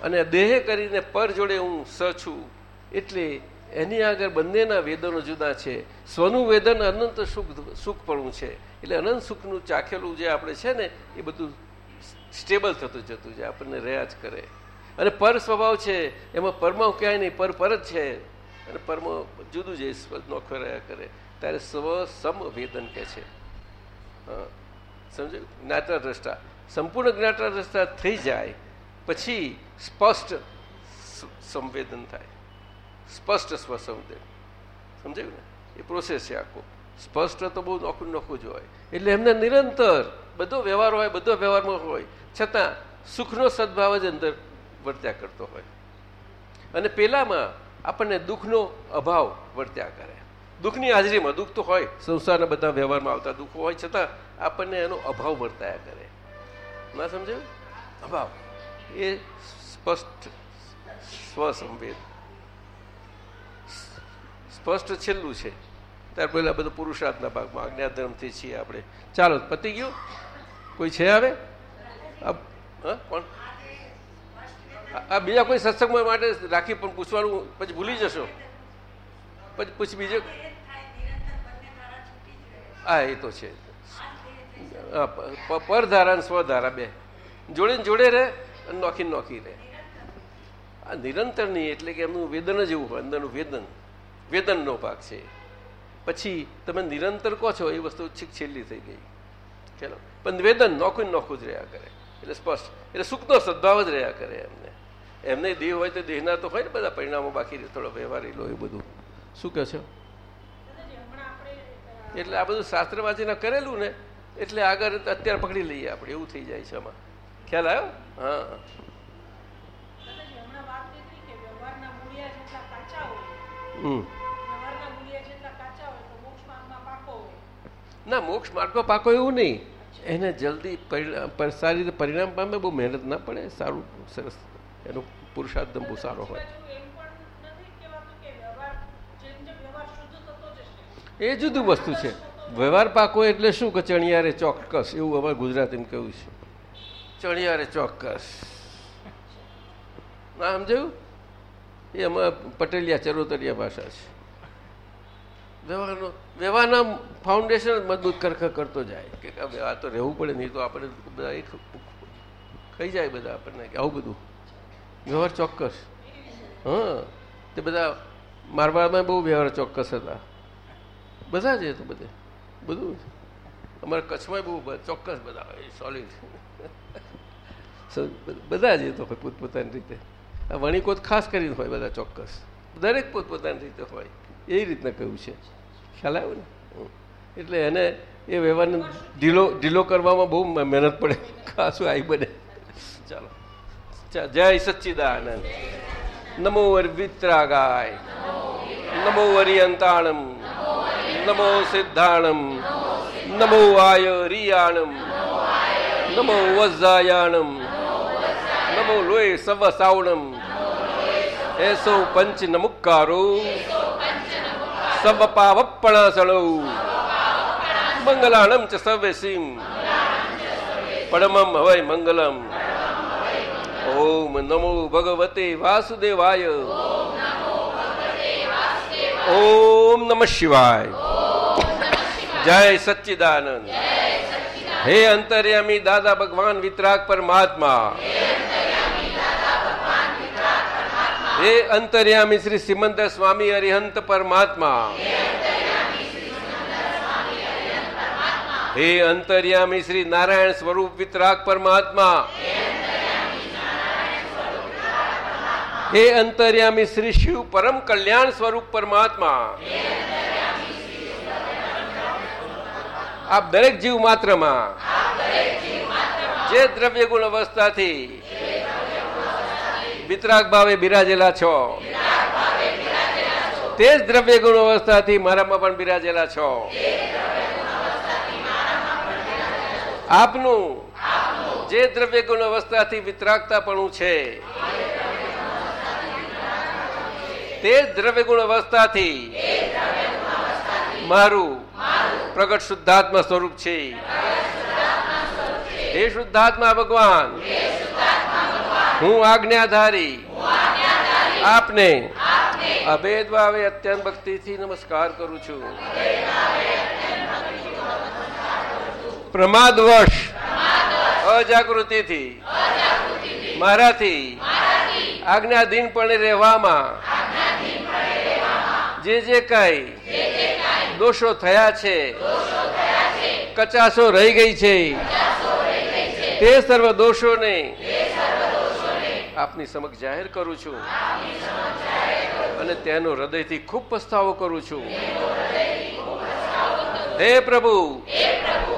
અને દેહે કરીને પર જોડે હું સ છું. એટલે એની આગળ બંનેના વેદનો જુદા છે. સ્વનું વેદન અનંત સુખ સુખપણું છે. એટલે અનંત સુખનું ચાખેલું જે આપણે છે ને, એ બધું સ્ટેબલ થતું જતું છે આપણને રહ્યા જ કરે. અને પર સ્વભાવ છે, એમાં પરમા ક્યાંય નહીં, પર પર જ છે. અને પરમ જુદું જ નોખો રહ્યા કરે. ત્યારે સ્વ સમવેદન કે છે. સમજો જ્ઞાતા દ્રષ્ટા સંપૂર્ણ જ્ઞાતા દ્રષ્ટા થઈ જાય, પછી સ્પષ્ટ સંવેદન થાય. સ્પષ્ટ સ્વસંવેદન સમજાયું ને? એ પ્રોસેસ છે આખો. સ્પષ્ટ તો બહુ નોખું નોખું જ હોય. એટલે એમને નિરંતર બધો વ્યવહાર હોય, બધો વ્યવહારમાં હોય. છતાં સુખનો સદભાવ જ અંદર વર્ત્યા કરતો હોય. અને પેલામાં આપણને દુઃખનો અભાવ વર્ત્યા કરે. દુઃખની હાજરીમાં દુઃખ તો હોય. સંસારના બધા વ્યવહારમાં આવતા દુઃખો હોય, છતાં આપણને એનો અભાવ વર્તાયા કરે. ના સમજાયું? અભાવ. એ સ્પષ્ટ સ્વસંવેદ. સ્પષ્ટ છેલ્લું છે. ત્યાર પહેલા બધું પુરુષાર્થના ભાગમાં આજ્ઞાધર્મથી છીએ આપણે. ચાલો, પતી ગયું? કોઈ છે હવે કોણ? આ- બીજા કોઈ સત્સંગ માટે રાખી પણ પૂછવાનું પછી ભૂલી જશો. પછી પૂછ બીજે? હા, એ તો છે. પરધારા અને સ્વધારા બે. જોડેને જોડે રહે અને નોખી નોખી રહે. આ નિરંતર નહીં એટલે કે એમનું વેદન જ એવું હોય, અંદરનું વેદન. વેદનનો ભાગ છે. પછી તમે નિરંતર કહો છો એ વસ્તુ છીક છેલ્લી થઈ ગઈ. ચાલો. પણ વેદન નોખું ને નોખું જ રહ્યા કરે. એટલે સ્પષ્ટ. એટલે સુખનો સદભાવ જ રહ્યા કરે એમને. એમને દેહ હોય તો દેહના તો હોય ને બધા પરિણામો બાકી થોડો વ્યવહારી લો એ બધું. શું કહો છો? એટલે આ બધું શાસ્ત્ર વાંચીને કરેલું ને એટલે આગળ અત્યારે પકડી લઈએ આપણે. એવું થઈ જાય છે આમાં. ખ્યાલ આવ્યો? હા. દાદાજી, હમણાં વાત નીકળી કે વ્યવહારના મૂળિયા જેટલા કાચા હોય હમ વ્યવહારના મૂળિયા જેટલા કાચા હોય તો મોક્ષ માર્ગમાં પાકો હોય ના, મોક્ષ માર્ગો પાકો એવું નહીં. એને જલ્દી સારી રીતે પરિણામ પામે બહુ મહેનત ના પડે, સારું, સરસ. એનો પુરુષાર્થ બહુ સારો હોય. એ જુદું વસ્તુ છે. વ્યવહાર પાકો એટલે શું? કે ચણિયારે ચોક્કસ. એવું અમારે ગુજરાતીમાં કહ્યું છે. ચણિયારે ચોક્કસ. ના, સમજાયું? એ અમારા પટેલિયા ચરોતરિયા ભાષા છે. વ્યવહારનો વ્યવહારના ફાઉન્ડેશન મજબૂત કરખ કરતો જાય. કે આ તો રહેવું પડે, નહીં તો આપણે બધા એક ખાઈ જાય બધા આપણને કે આવું બધું. વ્યવહાર ચોક્કસ. હા. તે બધા મારવાડમાં બહુ વ્યવહાર ચોક્કસ હતા. બધા જ એ તો બધે. બધું અમારા કચ્છમાં બહુ ચોક્કસ બધા સોલિડ બધા જ તો હોય પોતપોતાની રીતે. આ વણિકોત ખાસ કરીને હોય બધા ચોક્કસ. દરેક પોતપોતાની રીતે હોય. એ રીતના કહ્યું છે. ખ્યાલ આવ્યો ને? એટલે એને એ વ્યવહારને ઢીલો ઢીલો કરવામાં બહુ મહેનત પડે. ખાસું આવી બને. ચાલો. જય સચ્ચિદાનંદ. નમો વિત્રાગાય નમો વરિયંતાણમ નમો સિદ્ધાણમ. નમો આય રિયાણમ નમો વજ્રાયાણમ નમો લોય સવ સાવણમ એસો પંચ નમુકારો. સવ પાવપણાસણો મંગલાણમ ચ સવેસીમ પરમમ હવય મંગલમ ઓમ નમો ભગવતે વાસુદેવાય ઓમ નમ શિવાય જય સચ્ચિદાનંદ હે અંતર્યામી દાદા ભગવાન વિતરાગ પરમાત્મા હે અંતર્યામી શ્રી સિમંદર સ્વામી અરિહંત પરમાત્મા. હે અંતર્યામી શ્રી નારાયણ સ્વરૂપ વિતરાગ પરમાત્મા. હે અંતર્યામી શ્રી શિવ પરમ કલ્યાણ સ્વરૂપ પરમાત્મા. આપ દરેક જીવ માત્રમાં. જે દ્રવ્ય ગુણ અવસ્થાથી વિતરાગ ભાવે બિરાજેલા છો. તે જ દ્રવ્ય ગુણ અવસ્થાથી મારામાં પણ બિરાજેલા છો. આપનું જે દ્રવ્ય ગુણ અવસ્થાથી વિતરાગતાપણું છે. તે જ દ્રવ્ય ગુણ અવસ્થાથી મારું પ્રગટ શુદ્ધાત્મા સ્વરૂપ છે. હે શુદ્ધાત્મા ભગવાન. હું આજ્ઞાધારી. આપને. અભેદ ભાવે અત્યંત ભક્તિથી નમસ્કાર કરું છું. પ્રમાદવશ. અજાગૃતિથી. મારાથી. આજ્ઞાધીનપણે રહેવામાં. જે જે કઈ દોષો થયા છે, કચાસો રહી ગઈ છે, તે સર્વ દોષોને આપની સમક્ષ જાહેર કરું છું. અને તેનો હૃદયથી ખૂબ પસ્તાવો કરું છું. હે પ્રભુ,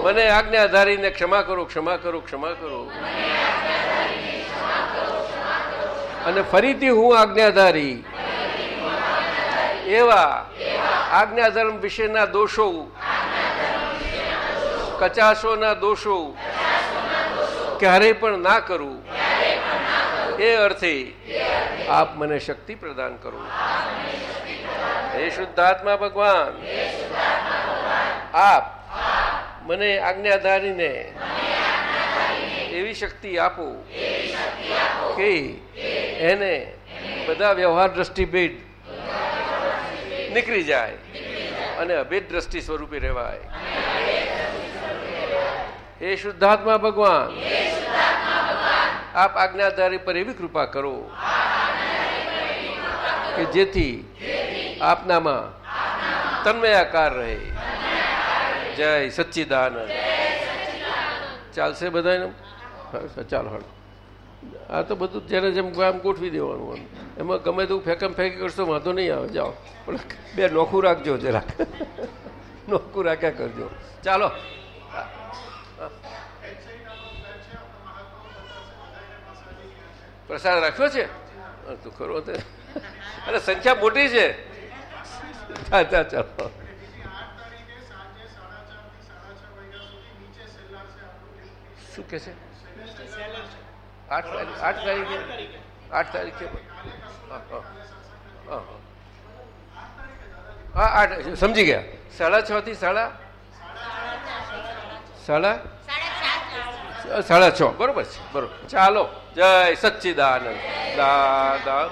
મને આજ્ઞાધારીને ક્ષમા કરો ક્ષમા કરો ક્ષમા કરો. અને ફરીથી હું આજ્ઞાધારી એવા આજ્ઞાધર્મ વિશેના દોષો કચાશોના દોષો ક્યારેય પણ ના કરું. એ અર્થે આપ મને શક્તિ પ્રદાન કરો. હે શુદ્ધાત્મા ભગવાન, આપ મને આજ્ઞાધારીને એવી શક્તિ આપો કે એને બધા વ્યવહાર દ્રષ્ટિભેદ નીકળી જાય અને અભેદ દ્રષ્ટિ સ્વરૂપે રહેવાય. હે શુદ્ધાત્મા ભગવાન આપ આજ્ઞાધારી પર એવી કૃપા કરો કે જેથી આપનામાં તન્મયાકાર રહે. જય સચ્ચિદાનંદ. ચાલશે બધાને ચાલો હળ આ તો બધું જેને જેમ આમ ગોઠવી દેવાનું આમ. એમાં ગમે તેવું ફેંકમ ફેંકી કરશો, વાંધો નહીં આવે, જાઓ. પણ બે નોખું રાખજો જરાક. નોખું રાખ્યા કરજો. ચાલો. પ્રસાદ રાખ્યો છે? હા, તો ખરો તે. અરે સંખ્યા મોટી છે. હા, હા, ચાલો. શું કે છે? આઠ તારીખ આઠ તારીખે? આઠ તારીખે. હા, હા. હા, હા. હા આઠ સમજી ગયા. સાડા છ થી સાડા? સાડા સાડા છ. બરોબર છે. બરોબર. ચાલો. જય સચ્ચિદાનંદ. દાદા